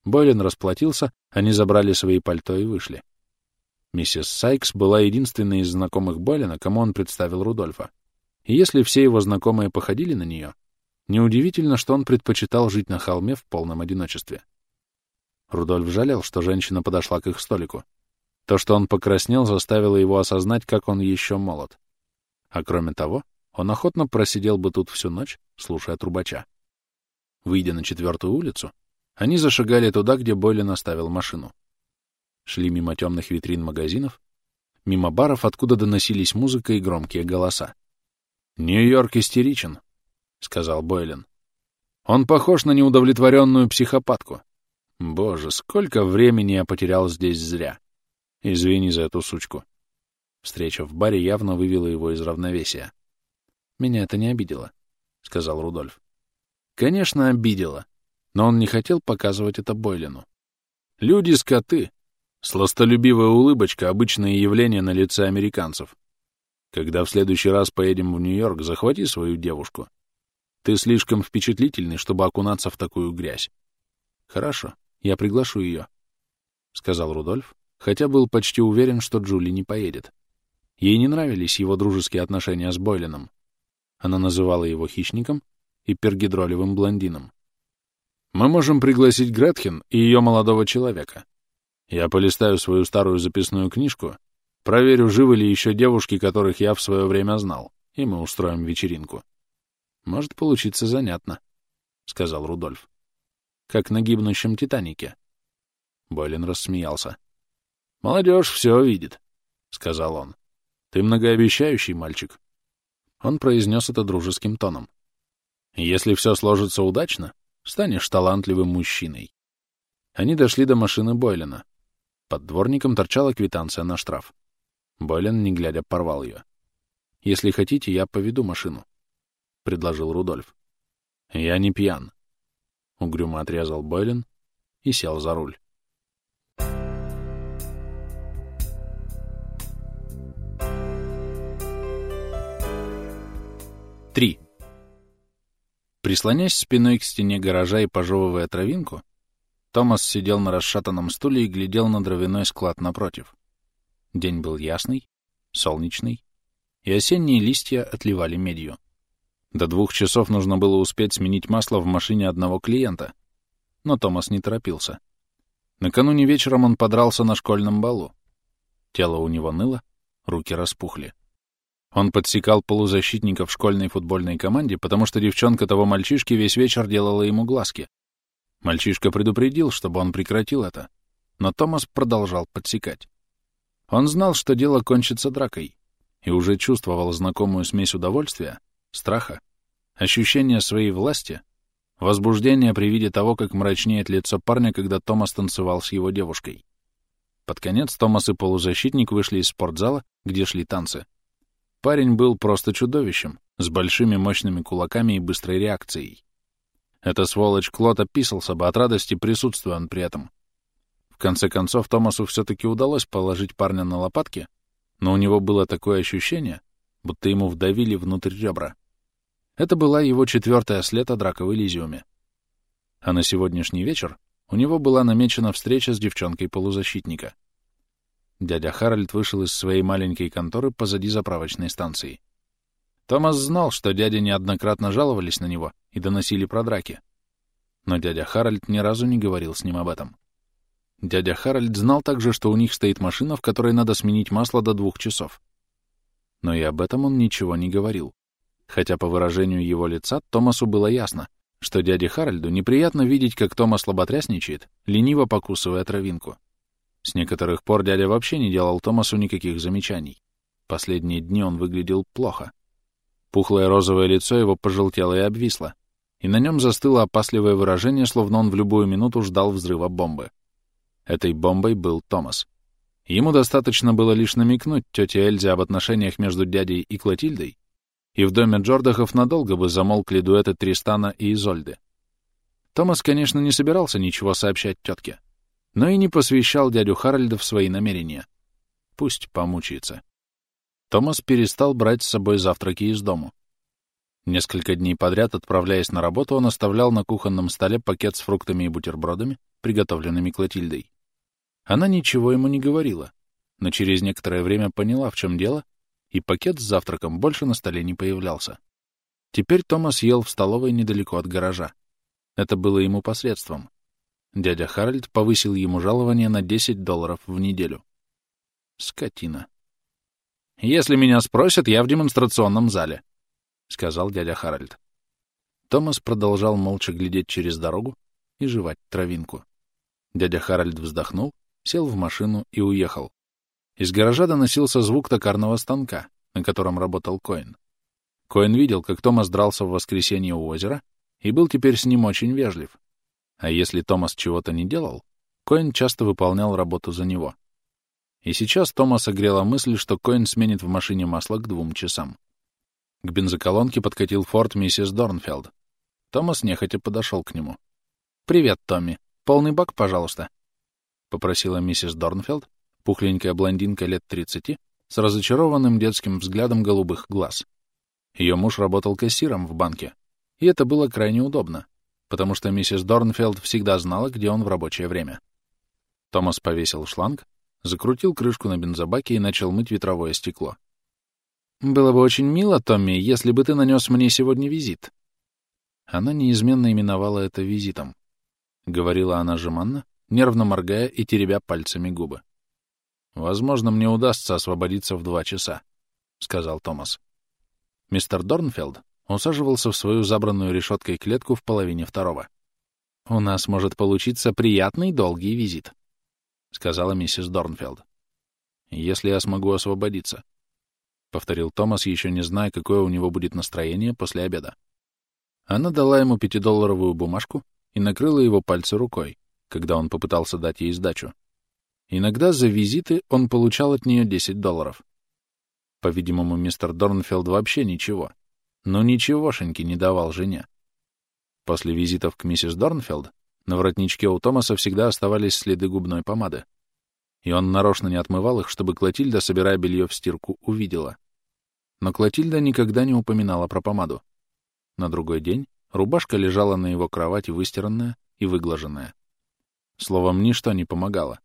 Бойлен расплатился, они забрали свои пальто и вышли. Миссис Сайкс была единственной из знакомых Бойлена, кому он представил Рудольфа. И если все его знакомые походили на нее, неудивительно, что он предпочитал жить на холме в полном одиночестве. Рудольф жалел, что женщина подошла к их столику. То, что он покраснел, заставило его осознать, как он еще молод. А кроме того, он охотно просидел бы тут всю ночь, слушая трубача. Выйдя на четвертую улицу, они зашагали туда, где Бойлен оставил машину. Шли мимо темных витрин магазинов, мимо баров, откуда доносились музыка и громкие голоса. «Нью-Йорк истеричен», — сказал Бойлен. «Он похож на неудовлетворенную психопатку. Боже, сколько времени я потерял здесь зря. Извини за эту сучку. Встреча в баре явно вывела его из равновесия. «Меня это не обидело», — сказал Рудольф. «Конечно, обидело, но он не хотел показывать это Бойлену. Люди — скоты. Сластолюбивая улыбочка — обычное явление на лице американцев. Когда в следующий раз поедем в Нью-Йорк, захвати свою девушку. Ты слишком впечатлительный, чтобы окунаться в такую грязь. Хорошо, я приглашу ее», — сказал Рудольф, хотя был почти уверен, что Джули не поедет. Ей не нравились его дружеские отношения с Бойленом. Она называла его хищником и пергидролевым блондином. «Мы можем пригласить Гретхен и ее молодого человека. Я полистаю свою старую записную книжку, проверю, живы ли еще девушки, которых я в свое время знал, и мы устроим вечеринку. Может получиться занятно», — сказал Рудольф. «Как на гибнущем Титанике». Бойлен рассмеялся. «Молодежь все видит», — сказал он. «Ты многообещающий мальчик». Он произнес это дружеским тоном. «Если все сложится удачно, станешь талантливым мужчиной». Они дошли до машины Бойлена. Под дворником торчала квитанция на штраф. Бойлен, не глядя, порвал ее. «Если хотите, я поведу машину», — предложил Рудольф. «Я не пьян», — угрюмо отрезал Бойлен и сел за руль. Три. Прислонясь спиной к стене гаража и пожевывая травинку, Томас сидел на расшатанном стуле и глядел на дровяной склад напротив. День был ясный, солнечный, и осенние листья отливали медью. До двух часов нужно было успеть сменить масло в машине одного клиента, но Томас не торопился. Накануне вечером он подрался на школьном балу. Тело у него ныло, руки распухли. Он подсекал полузащитника в школьной футбольной команде, потому что девчонка того мальчишки весь вечер делала ему глазки. Мальчишка предупредил, чтобы он прекратил это, но Томас продолжал подсекать. Он знал, что дело кончится дракой, и уже чувствовал знакомую смесь удовольствия, страха, ощущения своей власти, возбуждения при виде того, как мрачнеет лицо парня, когда Томас танцевал с его девушкой. Под конец Томас и полузащитник вышли из спортзала, где шли танцы. Парень был просто чудовищем, с большими мощными кулаками и быстрой реакцией. Эта сволочь Клод описался бы от радости, присутствуя он при этом. В конце концов, Томасу все-таки удалось положить парня на лопатки, но у него было такое ощущение, будто ему вдавили внутрь ребра. Это была его четвертая слета драка в Элизиуме. А на сегодняшний вечер у него была намечена встреча с девчонкой-полузащитника — Дядя Харальд вышел из своей маленькой конторы позади заправочной станции. Томас знал, что дяди неоднократно жаловались на него и доносили про драки. Но дядя Харальд ни разу не говорил с ним об этом. Дядя Харальд знал также, что у них стоит машина, в которой надо сменить масло до двух часов. Но и об этом он ничего не говорил. Хотя по выражению его лица Томасу было ясно, что дяде Харальду неприятно видеть, как Томас лоботрясничает, лениво покусывая травинку. С некоторых пор дядя вообще не делал Томасу никаких замечаний. Последние дни он выглядел плохо. Пухлое розовое лицо его пожелтело и обвисло, и на нем застыло опасливое выражение, словно он в любую минуту ждал взрыва бомбы. Этой бомбой был Томас. Ему достаточно было лишь намекнуть тете Эльзе об отношениях между дядей и Клотильдой, и в доме Джордахов надолго бы замолкли дуэты Тристана и Изольды. Томас, конечно, не собирался ничего сообщать тетке но и не посвящал дядю Харальда в свои намерения. Пусть помучается. Томас перестал брать с собой завтраки из дому. Несколько дней подряд, отправляясь на работу, он оставлял на кухонном столе пакет с фруктами и бутербродами, приготовленными Клотильдой. Она ничего ему не говорила, но через некоторое время поняла, в чем дело, и пакет с завтраком больше на столе не появлялся. Теперь Томас ел в столовой недалеко от гаража. Это было ему посредством. Дядя Харальд повысил ему жалование на 10 долларов в неделю. Скотина. «Если меня спросят, я в демонстрационном зале», — сказал дядя Харальд. Томас продолжал молча глядеть через дорогу и жевать травинку. Дядя Харальд вздохнул, сел в машину и уехал. Из гаража доносился звук токарного станка, на котором работал Коин. Коин видел, как Томас дрался в воскресенье у озера, и был теперь с ним очень вежлив. А если Томас чего-то не делал, Коин часто выполнял работу за него. И сейчас Томаса грела мысль, что Коин сменит в машине масло к двум часам. К бензоколонке подкатил форт миссис Дорнфелд. Томас нехотя подошел к нему. «Привет, Томми. Полный бак, пожалуйста», — попросила миссис Дорнфелд, пухленькая блондинка лет тридцати, с разочарованным детским взглядом голубых глаз. Ее муж работал кассиром в банке, и это было крайне удобно, потому что миссис Дорнфелд всегда знала, где он в рабочее время. Томас повесил шланг, закрутил крышку на бензобаке и начал мыть ветровое стекло. «Было бы очень мило, Томми, если бы ты нанес мне сегодня визит». Она неизменно именовала это визитом. Говорила она жеманно, нервно моргая и теребя пальцами губы. «Возможно, мне удастся освободиться в два часа», — сказал Томас. Мистер Дорнфелд усаживался в свою забранную решеткой клетку в половине второго. «У нас может получиться приятный долгий визит», — сказала миссис Дорнфелд. «Если я смогу освободиться». — повторил Томас, еще не зная, какое у него будет настроение после обеда. Она дала ему пятидолларовую бумажку и накрыла его пальцы рукой, когда он попытался дать ей сдачу. Иногда за визиты он получал от нее 10 долларов. По-видимому, мистер Дорнфелд вообще ничего, но ничегошеньки не давал жене. После визитов к миссис Дорнфелд на воротничке у Томаса всегда оставались следы губной помады. И он нарочно не отмывал их, чтобы Клотильда, собирая белье в стирку, увидела. Но Клотильда никогда не упоминала про помаду. На другой день рубашка лежала на его кровати выстиранная и выглаженная. Словом, ничто не помогало.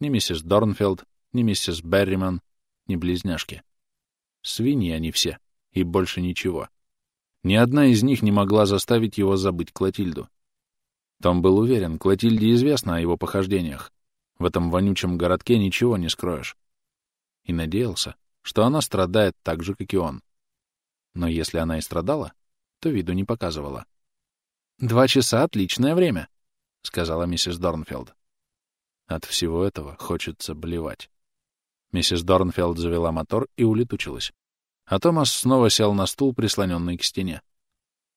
Ни миссис Дорнфелд, ни миссис Берриман, ни близняшки. Свиньи они все, и больше ничего. Ни одна из них не могла заставить его забыть Клотильду. Том был уверен, Клотильде известно о его похождениях. В этом вонючем городке ничего не скроешь. И надеялся, что она страдает так же, как и он. Но если она и страдала, то виду не показывала. «Два часа — отличное время», — сказала миссис Дорнфелд. От всего этого хочется блевать. Миссис Дорнфелд завела мотор и улетучилась. А Томас снова сел на стул, прислоненный к стене.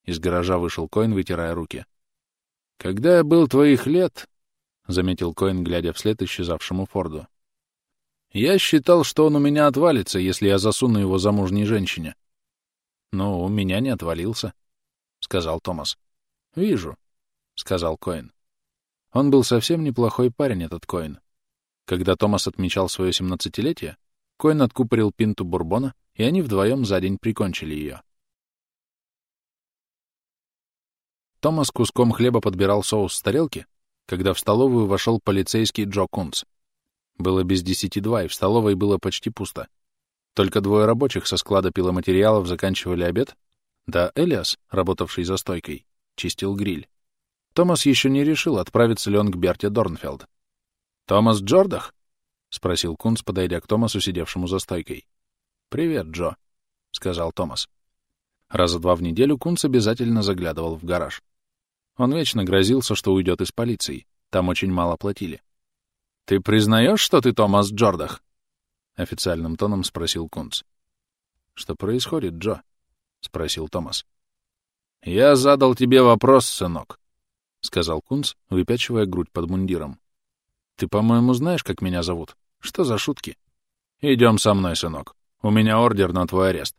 Из гаража вышел Коин, вытирая руки. «Когда я был твоих лет», — заметил Коин, глядя вслед исчезавшему Форду, — «я считал, что он у меня отвалится, если я засуну его замужней женщине». «Ну, у меня не отвалился», — сказал Томас. «Вижу», — сказал Коин. Он был совсем неплохой парень, этот Коин. Когда Томас отмечал свое семнадцатилетие, Коин откупорил пинту бурбона, и они вдвоем за день прикончили ее. Томас куском хлеба подбирал соус с тарелки, когда в столовую вошел полицейский Джо Кунц. Было без десяти два, и в столовой было почти пусто. Только двое рабочих со склада пиломатериалов заканчивали обед, да Элиас, работавший за стойкой, чистил гриль. Томас еще не решил, отправится ли он к Берте Дорнфелд. «Томас Джордах?» — спросил Кунц, подойдя к Томасу, сидевшему за стойкой. «Привет, Джо», — сказал Томас. Раза два в неделю Кунц обязательно заглядывал в гараж. Он вечно грозился, что уйдет из полиции. Там очень мало платили. «Ты признаешь, что ты Томас Джордах?» — официальным тоном спросил Кунц. «Что происходит, Джо?» — спросил Томас. «Я задал тебе вопрос, сынок», — сказал Кунц, выпячивая грудь под мундиром. «Ты, по-моему, знаешь, как меня зовут? Что за шутки?» «Идем со мной, сынок. У меня ордер на твой арест».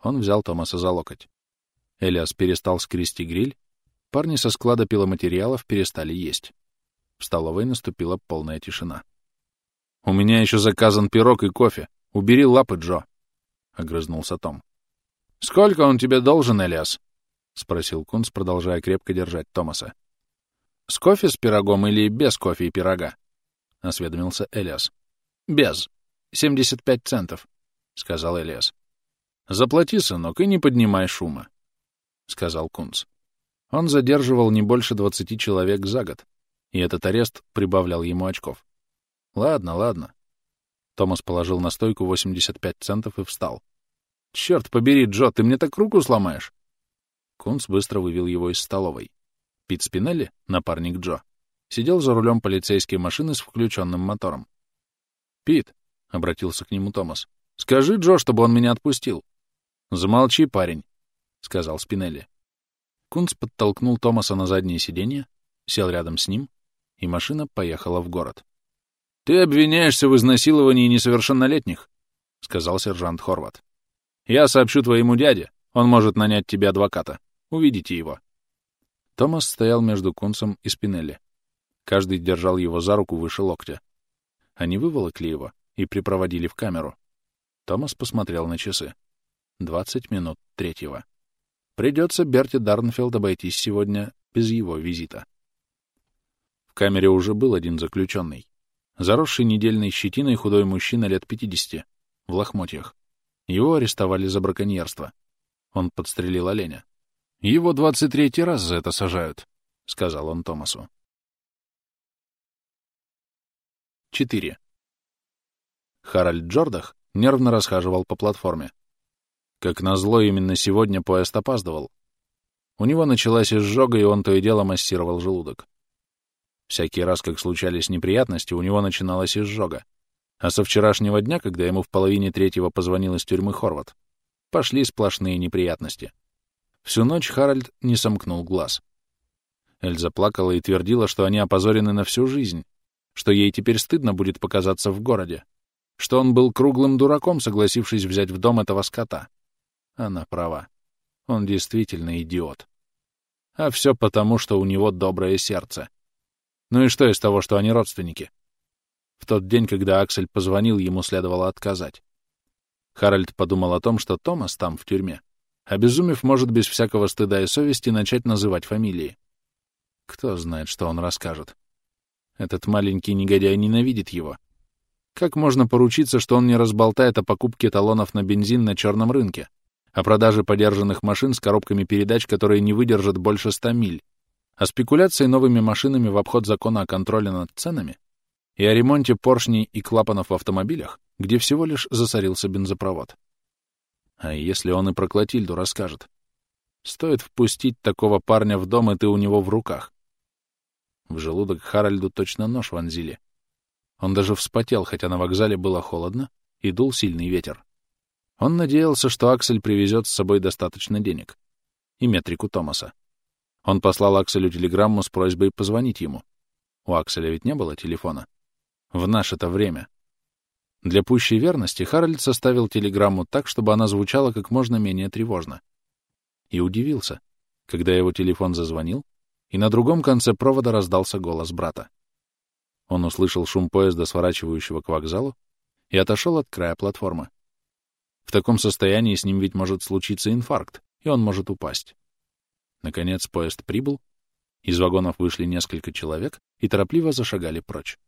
Он взял Томаса за локоть. Элиас перестал скрести гриль. Парни со склада пиломатериалов перестали есть. В столовой наступила полная тишина. «У меня еще заказан пирог и кофе. Убери лапы, Джо!» — огрызнулся Том. «Сколько он тебе должен, Элиас?» — спросил Кунс, продолжая крепко держать Томаса. «С кофе с пирогом или без кофе и пирога?» — осведомился Элиас. «Без. 75 центов», — сказал Элиас. «Заплати, сынок, и не поднимай шума», — сказал Кунц. Он задерживал не больше двадцати человек за год, и этот арест прибавлял ему очков. «Ладно, ладно». Томас положил на стойку 85 центов и встал. «Черт побери, Джо, ты мне так руку сломаешь!» Кунц быстро вывел его из столовой. Пит Спинелли, напарник Джо, сидел за рулем полицейской машины с включенным мотором. «Пит», — обратился к нему Томас, — «скажи Джо, чтобы он меня отпустил». «Замолчи, парень», — сказал Спинелли. Кунц подтолкнул Томаса на заднее сиденье, сел рядом с ним, и машина поехала в город. «Ты обвиняешься в изнасиловании несовершеннолетних», — сказал сержант Хорват. «Я сообщу твоему дяде, он может нанять тебе адвоката. Увидите его». Томас стоял между Кунцем и Спинелли. Каждый держал его за руку выше локтя. Они выволокли его и припроводили в камеру. Томас посмотрел на часы. Двадцать минут третьего. Придется Берти Дарнфилд обойтись сегодня без его визита. В камере уже был один заключенный. Заросший недельной щетиной худой мужчина лет пятидесяти, в лохмотьях. Его арестовали за браконьерство. Он подстрелил оленя. «Его двадцать третий раз за это сажают», — сказал он Томасу. 4. Харальд Джордах нервно расхаживал по платформе. Как назло, именно сегодня поезд опаздывал. У него началась изжога, и он то и дело массировал желудок. Всякий раз, как случались неприятности, у него начиналась изжога, А со вчерашнего дня, когда ему в половине третьего позвонил из тюрьмы Хорват, пошли сплошные неприятности. Всю ночь Харальд не сомкнул глаз. Эльза плакала и твердила, что они опозорены на всю жизнь, что ей теперь стыдно будет показаться в городе, что он был круглым дураком, согласившись взять в дом этого скота. Она права. Он действительно идиот. А все потому, что у него доброе сердце. Ну и что из того, что они родственники? В тот день, когда Аксель позвонил, ему следовало отказать. Харальд подумал о том, что Томас там, в тюрьме, обезумев, может без всякого стыда и совести начать называть фамилии. Кто знает, что он расскажет. Этот маленький негодяй ненавидит его. Как можно поручиться, что он не разболтает о покупке талонов на бензин на черном рынке, о продаже подержанных машин с коробками передач, которые не выдержат больше ста миль, о спекуляции новыми машинами в обход закона о контроле над ценами и о ремонте поршней и клапанов в автомобилях, где всего лишь засорился бензопровод. А если он и про Клотильду расскажет? Стоит впустить такого парня в дом, и ты у него в руках. В желудок Харальду точно нож вонзили. Он даже вспотел, хотя на вокзале было холодно и дул сильный ветер. Он надеялся, что Аксель привезет с собой достаточно денег. И метрику Томаса. Он послал Акселю телеграмму с просьбой позвонить ему. У Акселя ведь не было телефона. В наше-то время. Для пущей верности Харальд составил телеграмму так, чтобы она звучала как можно менее тревожно. И удивился, когда его телефон зазвонил, и на другом конце провода раздался голос брата. Он услышал шум поезда, сворачивающего к вокзалу, и отошел от края платформы. В таком состоянии с ним ведь может случиться инфаркт, и он может упасть. Наконец поезд прибыл, из вагонов вышли несколько человек и торопливо зашагали прочь.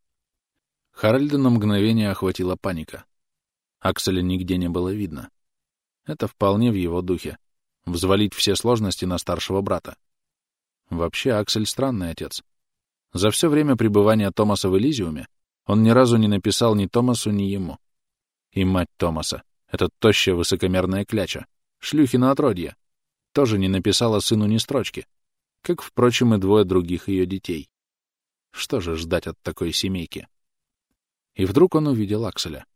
Харальда на мгновение охватила паника. Акселя нигде не было видно. Это вполне в его духе — взвалить все сложности на старшего брата. Вообще, Аксель — странный отец. За все время пребывания Томаса в Элизиуме он ни разу не написал ни Томасу, ни ему. И мать Томаса, эта тощая высокомерная кляча, шлюхина отродье, тоже не написала сыну ни строчки, как, впрочем, и двое других ее детей. Что же ждать от такой семейки? И вдруг он увидел Акселя.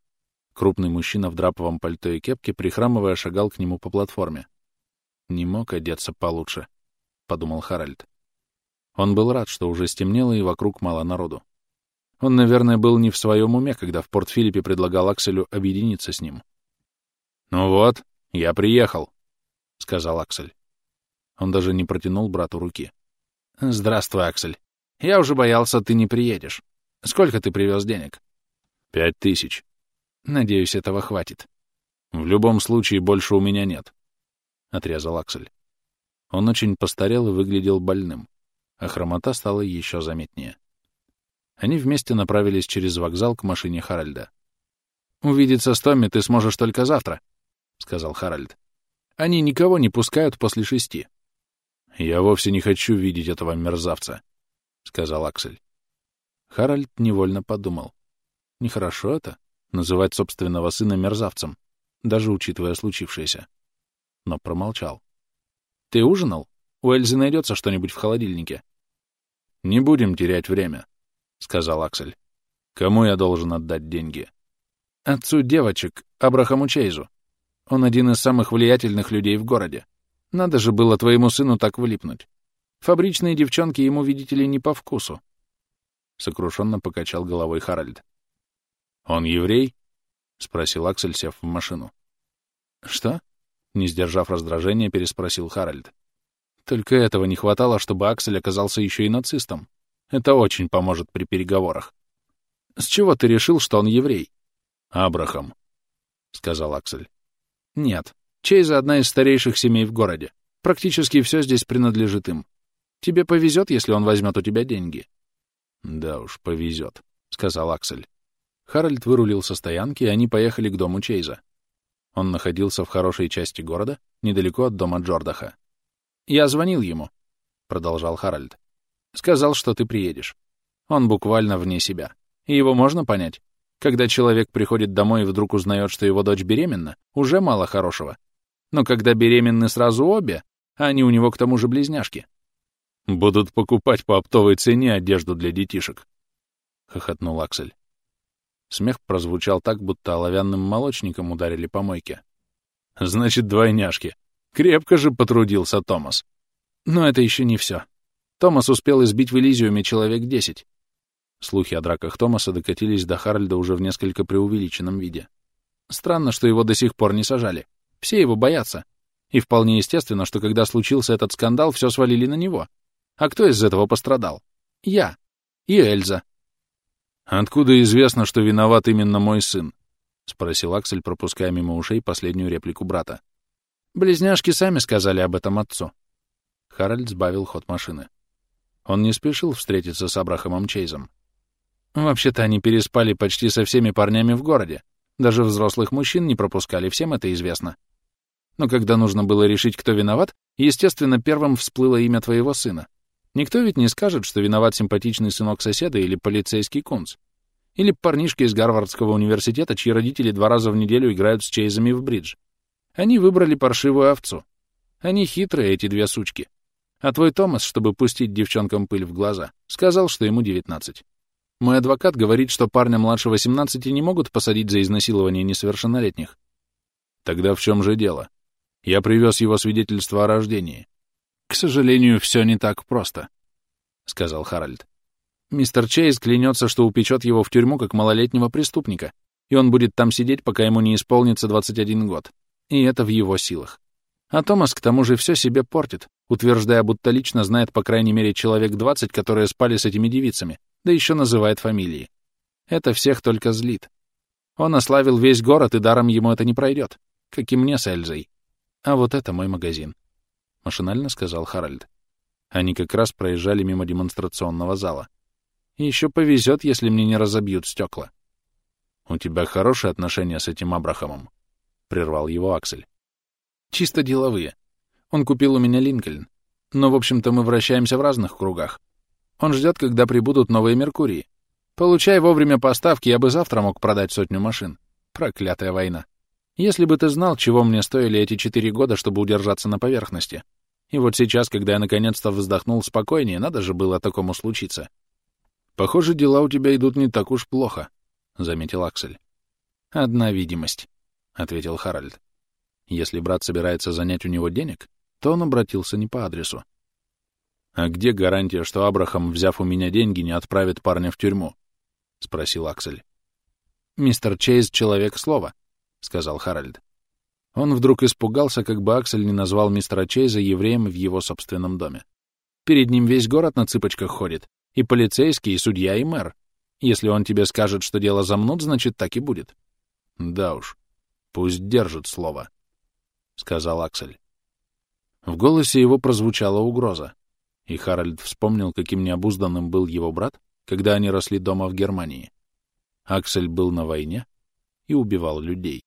Крупный мужчина в драповом пальто и кепке, прихрамывая, шагал к нему по платформе. «Не мог одеться получше», — подумал Харальд. Он был рад, что уже стемнело и вокруг мало народу. Он, наверное, был не в своем уме, когда в Порт-Филиппе предлагал Акселю объединиться с ним. «Ну вот, я приехал», — сказал Аксель. Он даже не протянул брату руки. «Здравствуй, Аксель. Я уже боялся, ты не приедешь. Сколько ты привез денег?» Пять тысяч. Надеюсь, этого хватит. В любом случае, больше у меня нет, — отрезал Аксель. Он очень постарел и выглядел больным, а хромота стала еще заметнее. Они вместе направились через вокзал к машине Харальда. «Увидеться с Томми ты сможешь только завтра», — сказал Харальд. «Они никого не пускают после шести». «Я вовсе не хочу видеть этого мерзавца», — сказал Аксель. Харальд невольно подумал. Нехорошо это — называть собственного сына мерзавцем, даже учитывая случившееся. Но промолчал. «Ты ужинал? У Эльзы найдется что-нибудь в холодильнике?» «Не будем терять время», — сказал Аксель. «Кому я должен отдать деньги?» «Отцу девочек, Абрахаму Чейзу. Он один из самых влиятельных людей в городе. Надо же было твоему сыну так вылипнуть. Фабричные девчонки ему, видите ли, не по вкусу». Сокрушенно покачал головой Харальд. «Он еврей?» — спросил Аксель, сев в машину. «Что?» — не сдержав раздражения, переспросил Харальд. «Только этого не хватало, чтобы Аксель оказался еще и нацистом. Это очень поможет при переговорах. С чего ты решил, что он еврей?» «Абрахам», — сказал Аксель. «Нет. Чейза — одна из старейших семей в городе. Практически все здесь принадлежит им. Тебе повезет, если он возьмет у тебя деньги». «Да уж, повезет», — сказал Аксель. Харальд вырулил со стоянки, и они поехали к дому Чейза. Он находился в хорошей части города, недалеко от дома Джордаха. «Я звонил ему», — продолжал Харальд. «Сказал, что ты приедешь. Он буквально вне себя. И его можно понять. Когда человек приходит домой и вдруг узнает, что его дочь беременна, уже мало хорошего. Но когда беременны сразу обе, а они у него к тому же близняшки. «Будут покупать по оптовой цене одежду для детишек», — хохотнул Аксель. Смех прозвучал так, будто оловянным молочником ударили по мойке. «Значит, двойняшки. Крепко же потрудился Томас». Но это еще не все. Томас успел избить в Элизиуме человек десять. Слухи о драках Томаса докатились до Харальда уже в несколько преувеличенном виде. Странно, что его до сих пор не сажали. Все его боятся. И вполне естественно, что когда случился этот скандал, все свалили на него. А кто из этого пострадал? Я. И Эльза. «Откуда известно, что виноват именно мой сын?» — спросил Аксель, пропуская мимо ушей последнюю реплику брата. «Близняшки сами сказали об этом отцу». Харальд сбавил ход машины. Он не спешил встретиться с Абрахамом Чейзом. Вообще-то они переспали почти со всеми парнями в городе. Даже взрослых мужчин не пропускали, всем это известно. Но когда нужно было решить, кто виноват, естественно, первым всплыло имя твоего сына. Никто ведь не скажет, что виноват симпатичный сынок соседа или полицейский кунц. Или парнишки из Гарвардского университета, чьи родители два раза в неделю играют с Чейзами в бридж. Они выбрали паршивую овцу. Они хитрые, эти две сучки. А твой Томас, чтобы пустить девчонкам пыль в глаза, сказал, что ему девятнадцать. Мой адвокат говорит, что парня младше 18 не могут посадить за изнасилование несовершеннолетних. Тогда в чем же дело? Я привез его свидетельство о рождении. К сожалению, все не так просто, — сказал Харальд. Мистер Чейз клянется, что упечет его в тюрьму как малолетнего преступника, и он будет там сидеть, пока ему не исполнится 21 год. И это в его силах. А Томас к тому же все себе портит, утверждая, будто лично знает по крайней мере человек 20, которые спали с этими девицами, да еще называет фамилии. Это всех только злит. Он ославил весь город, и даром ему это не пройдет, как и мне с Эльзой. А вот это мой магазин, — машинально сказал Харальд. Они как раз проезжали мимо демонстрационного зала. Еще повезет, если мне не разобьют стекла. «У тебя хорошие отношения с этим Абрахамом?» — прервал его Аксель. «Чисто деловые. Он купил у меня Линкольн. Но, в общем-то, мы вращаемся в разных кругах. Он ждет, когда прибудут новые Меркурии. Получай вовремя поставки, я бы завтра мог продать сотню машин. Проклятая война. Если бы ты знал, чего мне стоили эти четыре года, чтобы удержаться на поверхности. И вот сейчас, когда я наконец-то вздохнул спокойнее, надо же было такому случиться. Похоже, дела у тебя идут не так уж плохо, — заметил Аксель. Одна видимость, — ответил Харальд. Если брат собирается занять у него денег, то он обратился не по адресу. «А где гарантия, что Абрахам, взяв у меня деньги, не отправит парня в тюрьму?» — спросил Аксель. «Мистер Чейз — человек слова», — сказал Харальд. Он вдруг испугался, как бы Аксель не назвал мистера Чейза евреем в его собственном доме. Перед ним весь город на цыпочках ходит, и полицейский, и судья, и мэр. Если он тебе скажет, что дело замнут, значит, так и будет. Да уж, пусть держит слово, — сказал Аксель. В голосе его прозвучала угроза. И Харальд вспомнил, каким необузданным был его брат, когда они росли дома в Германии. Аксель был на войне и убивал людей.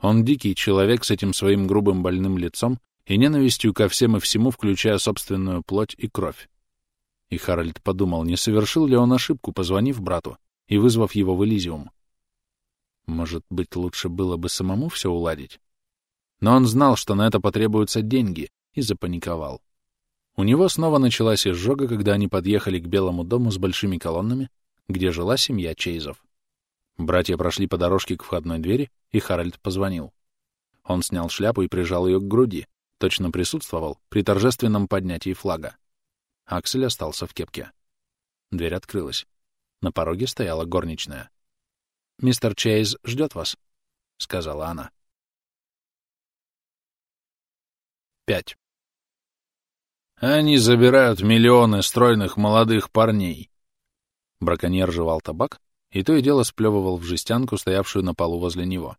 Он дикий человек с этим своим грубым больным лицом и ненавистью ко всем и всему, включая собственную плоть и кровь. И Харальд подумал, не совершил ли он ошибку, позвонив брату и вызвав его в Элизиум. Может быть, лучше было бы самому все уладить? Но он знал, что на это потребуются деньги, и запаниковал. У него снова началась изжога, когда они подъехали к Белому дому с большими колоннами, где жила семья Чейзов. Братья прошли по дорожке к входной двери, и Харальд позвонил. Он снял шляпу и прижал ее к груди, точно присутствовал при торжественном поднятии флага. Аксель остался в кепке. Дверь открылась. На пороге стояла горничная. «Мистер Чейз ждет вас», — сказала она. 5. Они забирают миллионы стройных молодых парней. Браконьер жевал табак и то и дело сплевывал в жестянку, стоявшую на полу возле него.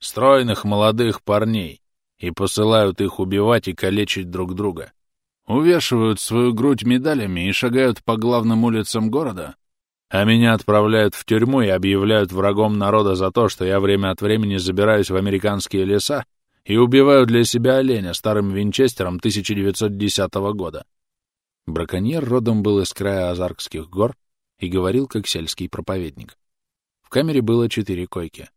Стройных молодых парней и посылают их убивать и калечить друг друга. Увешивают свою грудь медалями и шагают по главным улицам города, а меня отправляют в тюрьму и объявляют врагом народа за то, что я время от времени забираюсь в американские леса и убиваю для себя оленя старым винчестером 1910 года. Браконьер родом был из края Азаркских гор и говорил как сельский проповедник. В камере было четыре койки.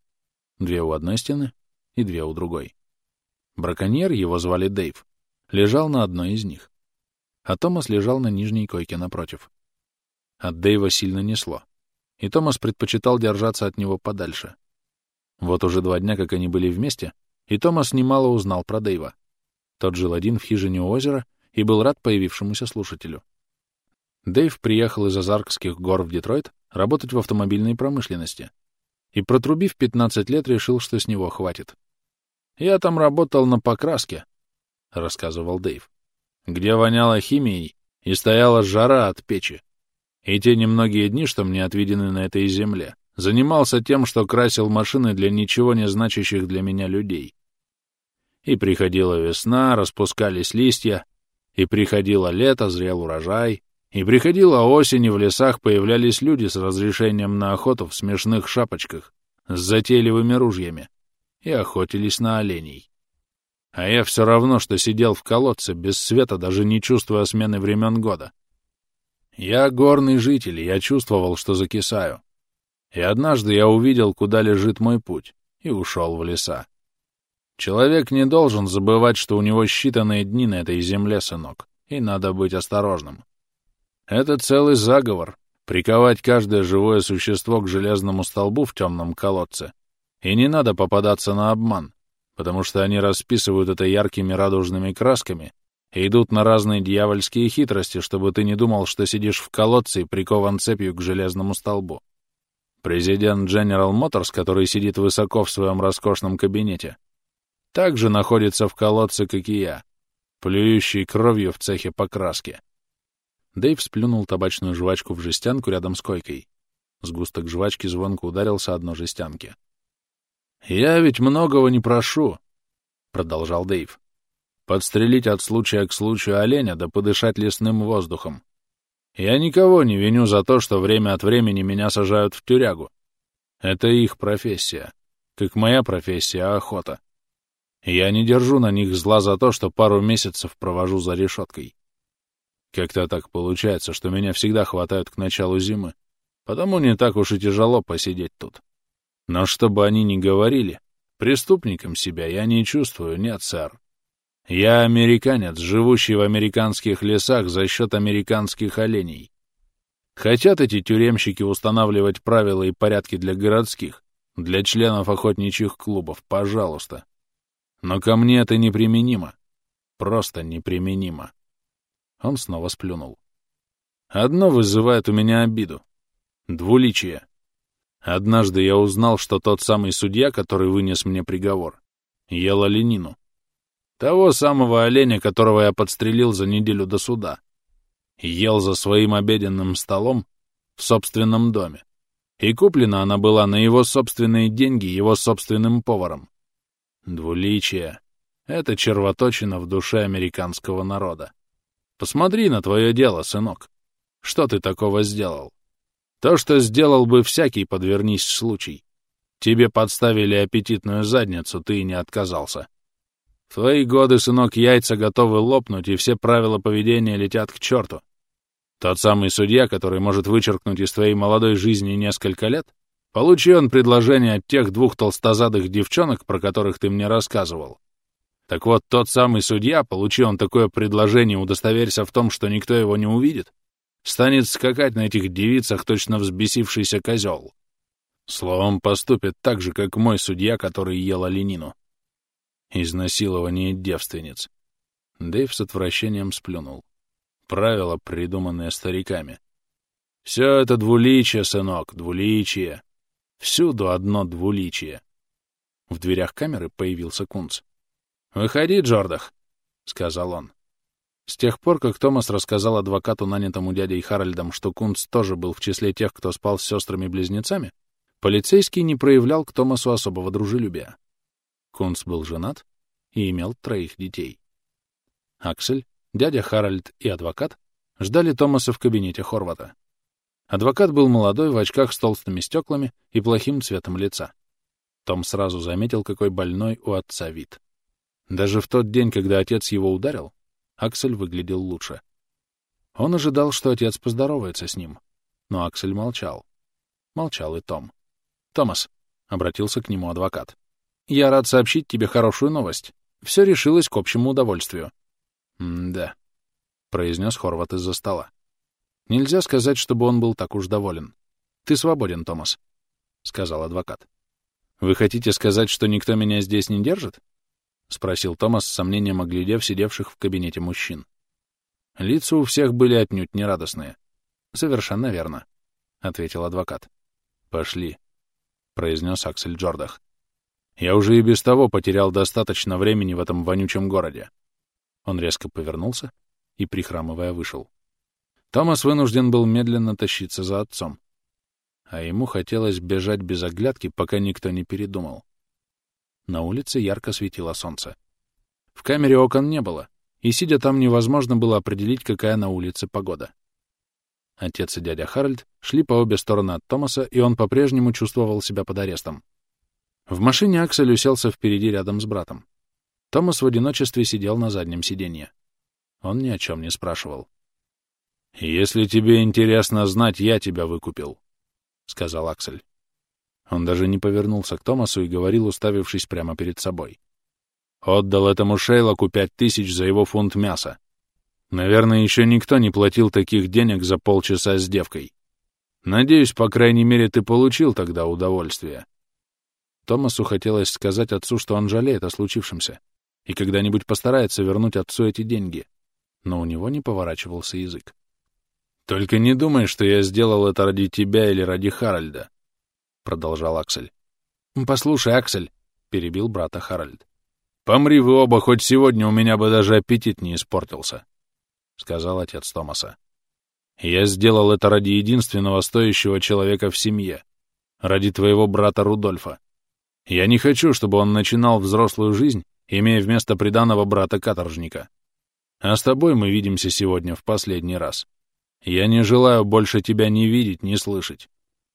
Две у одной стены и две у другой. Браконьер, его звали Дэйв, лежал на одной из них, а Томас лежал на нижней койке напротив. От Дэйва сильно несло, и Томас предпочитал держаться от него подальше. Вот уже два дня, как они были вместе, и Томас немало узнал про Дэйва. Тот жил один в хижине у озера и был рад появившемуся слушателю. Дэйв приехал из Азаркских гор в Детройт работать в автомобильной промышленности и, протрубив 15 лет, решил, что с него хватит. «Я там работал на покраске», — рассказывал Дэйв, «где воняло химией и стояла жара от печи. И те немногие дни, что мне отведены на этой земле, занимался тем, что красил машины для ничего не значащих для меня людей. И приходила весна, распускались листья, и приходило лето, зрел урожай, и приходила осень, и в лесах появлялись люди с разрешением на охоту в смешных шапочках, с затейливыми ружьями, и охотились на оленей. А я все равно, что сидел в колодце, без света, даже не чувствуя смены времен года. Я горный житель, я чувствовал, что закисаю. И однажды я увидел, куда лежит мой путь, и ушел в леса. Человек не должен забывать, что у него считанные дни на этой земле, сынок, и надо быть осторожным. Это целый заговор — приковать каждое живое существо к железному столбу в темном колодце. И не надо попадаться на обман, потому что они расписывают это яркими радужными красками идут на разные дьявольские хитрости, чтобы ты не думал, что сидишь в колодце и прикован цепью к железному столбу. Президент General Motors, который сидит высоко в своем роскошном кабинете, также находится в колодце, как и я, плюющий кровью в цехе покраски. Дэйв сплюнул табачную жвачку в жестянку рядом с койкой. Сгусток жвачки звонко ударился о дно жестянки. «Я ведь многого не прошу», — продолжал Дэйв. «Подстрелить от случая к случаю оленя да подышать лесным воздухом. Я никого не виню за то, что время от времени меня сажают в тюрягу. Это их профессия, как моя профессия — охота. Я не держу на них зла за то, что пару месяцев провожу за решеткой. Как-то так получается, что меня всегда хватают к началу зимы, потому не так уж и тяжело посидеть тут. Но чтобы они не говорили, преступником себя я не чувствую, нет, сэр. Я американец, живущий в американских лесах за счет американских оленей. Хотят эти тюремщики устанавливать правила и порядки для городских, для членов охотничьих клубов, пожалуйста. Но ко мне это неприменимо. Просто неприменимо. Он снова сплюнул. Одно вызывает у меня обиду. Двуличие. Однажды я узнал, что тот самый судья, который вынес мне приговор, ел оленину. Того самого оленя, которого я подстрелил за неделю до суда. Ел за своим обеденным столом в собственном доме. И куплена она была на его собственные деньги его собственным поваром. Двуличие — это червоточина в душе американского народа. Посмотри на твое дело, сынок. Что ты такого сделал? То, что сделал бы всякий, подвернись случай. Тебе подставили аппетитную задницу, ты и не отказался. Твои годы, сынок, яйца готовы лопнуть, и все правила поведения летят к черту. Тот самый судья, который может вычеркнуть из твоей молодой жизни несколько лет, получи он предложение от тех двух толстозадых девчонок, про которых ты мне рассказывал, так вот, тот самый судья, получил он такое предложение, удостоверься в том, что никто его не увидит, станет скакать на этих девицах точно взбесившийся козел. Словом, поступит так же, как мой судья, который ел оленину. Изнасилование девственниц. Дэйв с отвращением сплюнул. Правила, придуманные стариками. Все это двуличие, сынок, двуличие. Всюду одно двуличие. В дверях камеры появился Кунц. «Выходи, Джордах», — сказал он. С тех пор, как Томас рассказал адвокату, нанятому дядей Харальдом, что Кунц тоже был в числе тех, кто спал с сестрами-близнецами, полицейский не проявлял к Томасу особого дружелюбия. Кунц был женат и имел троих детей. Аксель, дядя Харальд и адвокат ждали Томаса в кабинете Хорвата. Адвокат был молодой, в очках с толстыми стеклами и плохим цветом лица. Том сразу заметил, какой больной у отца вид. Даже в тот день, когда отец его ударил, Аксель выглядел лучше. Он ожидал, что отец поздоровается с ним, но Аксель молчал. Молчал и Том. «Томас», — обратился к нему адвокат, — «я рад сообщить тебе хорошую новость. Все решилось к общему удовольствию». «М-да», — произнес Хорват из-за стола. Нельзя сказать, чтобы он был так уж доволен. Ты свободен, Томас, — сказал адвокат. Вы хотите сказать, что никто меня здесь не держит? — спросил Томас с сомнением оглядев сидевших в кабинете мужчин. Лица у всех были отнюдь нерадостные. Совершенно верно, — ответил адвокат. Пошли, — произнес Аксель Джордах. Я уже и без того потерял достаточно времени в этом вонючем городе. Он резко повернулся и, прихрамывая, вышел. Томас вынужден был медленно тащиться за отцом. А ему хотелось бежать без оглядки, пока никто не передумал. На улице ярко светило солнце. В камере окон не было, и, сидя там, невозможно было определить, какая на улице погода. Отец и дядя Харальд шли по обе стороны от Томаса, и он по-прежнему чувствовал себя под арестом. В машине Аксель уселся впереди рядом с братом. Томас в одиночестве сидел на заднем сиденье. Он ни о чем не спрашивал. «Если тебе интересно знать, я тебя выкупил», — сказал Аксель. Он даже не повернулся к Томасу и говорил, уставившись прямо перед собой. «Отдал этому Шейлоку пять тысяч за его фунт мяса. Наверное, еще никто не платил таких денег за полчаса с девкой. Надеюсь, по крайней мере, ты получил тогда удовольствие». Томасу хотелось сказать отцу, что он жалеет о случившемся и когда-нибудь постарается вернуть отцу эти деньги, но у него не поворачивался язык. «Только не думай, что я сделал это ради тебя или ради Харальда», — продолжал Аксель. «Послушай, Аксель», — перебил брата Харальд. «Помри вы оба, хоть сегодня у меня бы даже аппетит не испортился», — сказал отец Томаса. «Я сделал это ради единственного стоящего человека в семье, ради твоего брата Рудольфа. Я не хочу, чтобы он начинал взрослую жизнь, имея вместо приданого брата-каторжника. А с тобой мы видимся сегодня в последний раз. Я не желаю больше тебя ни видеть, ни слышать.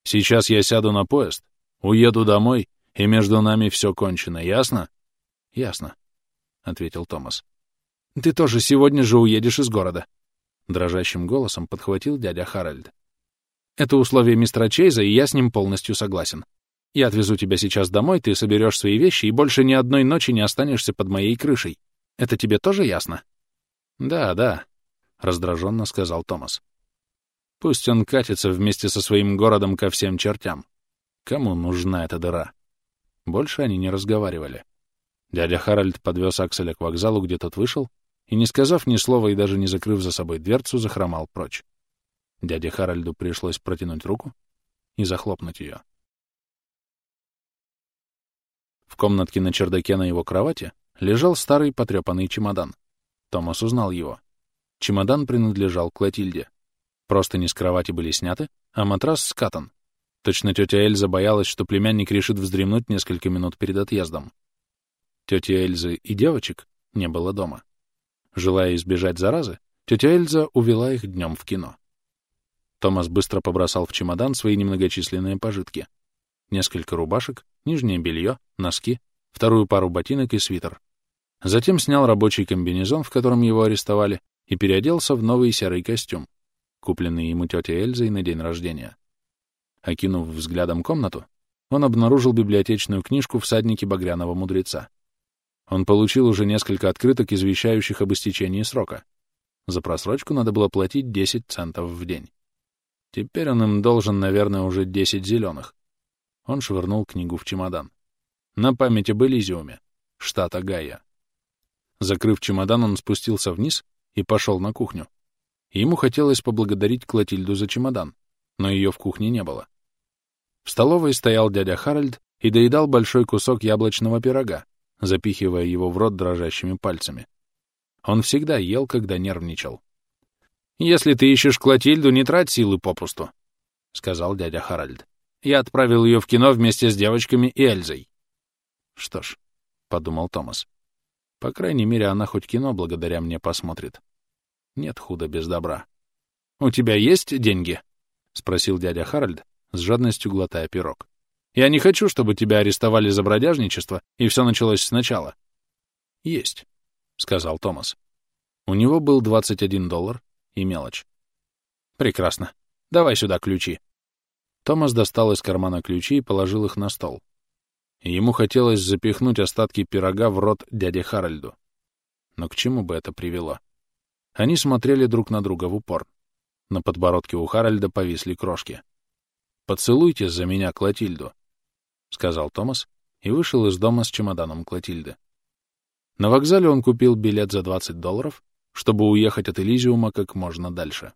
Сейчас я сяду на поезд, уеду домой, и между нами все кончено, ясно? — Ясно, — ответил Томас. — Ты тоже сегодня же уедешь из города. Дрожащим голосом подхватил дядя Харальд. Это условие мистера Чейза, и я с ним полностью согласен. Я отвезу тебя сейчас домой, ты соберешь свои вещи и больше ни одной ночи не останешься под моей крышей. Это тебе тоже ясно? Да, да, раздраженно сказал Томас. Пусть он катится вместе со своим городом ко всем чертям. Кому нужна эта дыра? Больше они не разговаривали. Дядя Харальд подвез Акселя к вокзалу, где тот вышел, и, не сказав ни слова и даже не закрыв за собой дверцу, захромал прочь. Дяде Харальду пришлось протянуть руку и захлопнуть ее. В комнатке на чердаке на его кровати лежал старый потрепанный чемодан. Томас узнал его. Чемодан принадлежал Клотильде. Простыни с кровати были сняты, а матрас скатан. Точно тетя Эльза боялась, что племянник решит вздремнуть несколько минут перед отъездом. Тети Эльзы и девочек не было дома. Желая избежать заразы, тетя Эльза увела их днем в кино. Томас быстро побросал в чемодан свои немногочисленные пожитки. Несколько рубашек, нижнее белье, носки, вторую пару ботинок и свитер. Затем снял рабочий комбинезон, в котором его арестовали, и переоделся в новый серый костюм, купленный ему тетей Эльзой на день рождения. Окинув взглядом комнату, он обнаружил библиотечную книжку «Всадники багряного мудреца». Он получил уже несколько открыток, извещающих об истечении срока. За просрочку надо было платить 10 центов в день. Теперь он им должен, наверное, уже 10 зеленых. Он швырнул книгу в чемодан. На память об Элизиуме, штата Гая. Закрыв чемодан, он спустился вниз и пошел на кухню. Ему хотелось поблагодарить Клотильду за чемодан, но ее в кухне не было. В столовой стоял дядя Харальд и доедал большой кусок яблочного пирога, запихивая его в рот дрожащими пальцами. Он всегда ел, когда нервничал. «Если ты ищешь Клотильду, не трать силы попусту», — сказал дядя Харальд. Я отправил ее в кино вместе с девочками и Эльзой. Что ж, — подумал Томас, — по крайней мере, она хоть кино благодаря мне посмотрит. Нет худа без добра. — У тебя есть деньги? — спросил дядя Харальд, с жадностью глотая пирог. — Я не хочу, чтобы тебя арестовали за бродяжничество, и все началось сначала. — Есть, — сказал Томас. У него был 21 доллар и мелочь. — Прекрасно. Давай сюда ключи. Томас достал из кармана ключи и положил их на стол. Ему хотелось запихнуть остатки пирога в рот дяде Харальду. Но к чему бы это привело? Они смотрели друг на друга в упор. На подбородке у Харальда повисли крошки. «Поцелуйте за меня Клотильду», — сказал Томас и вышел из дома с чемоданом Клотильды. На вокзале он купил билет за 20 долларов, чтобы уехать от Элизиума как можно дальше.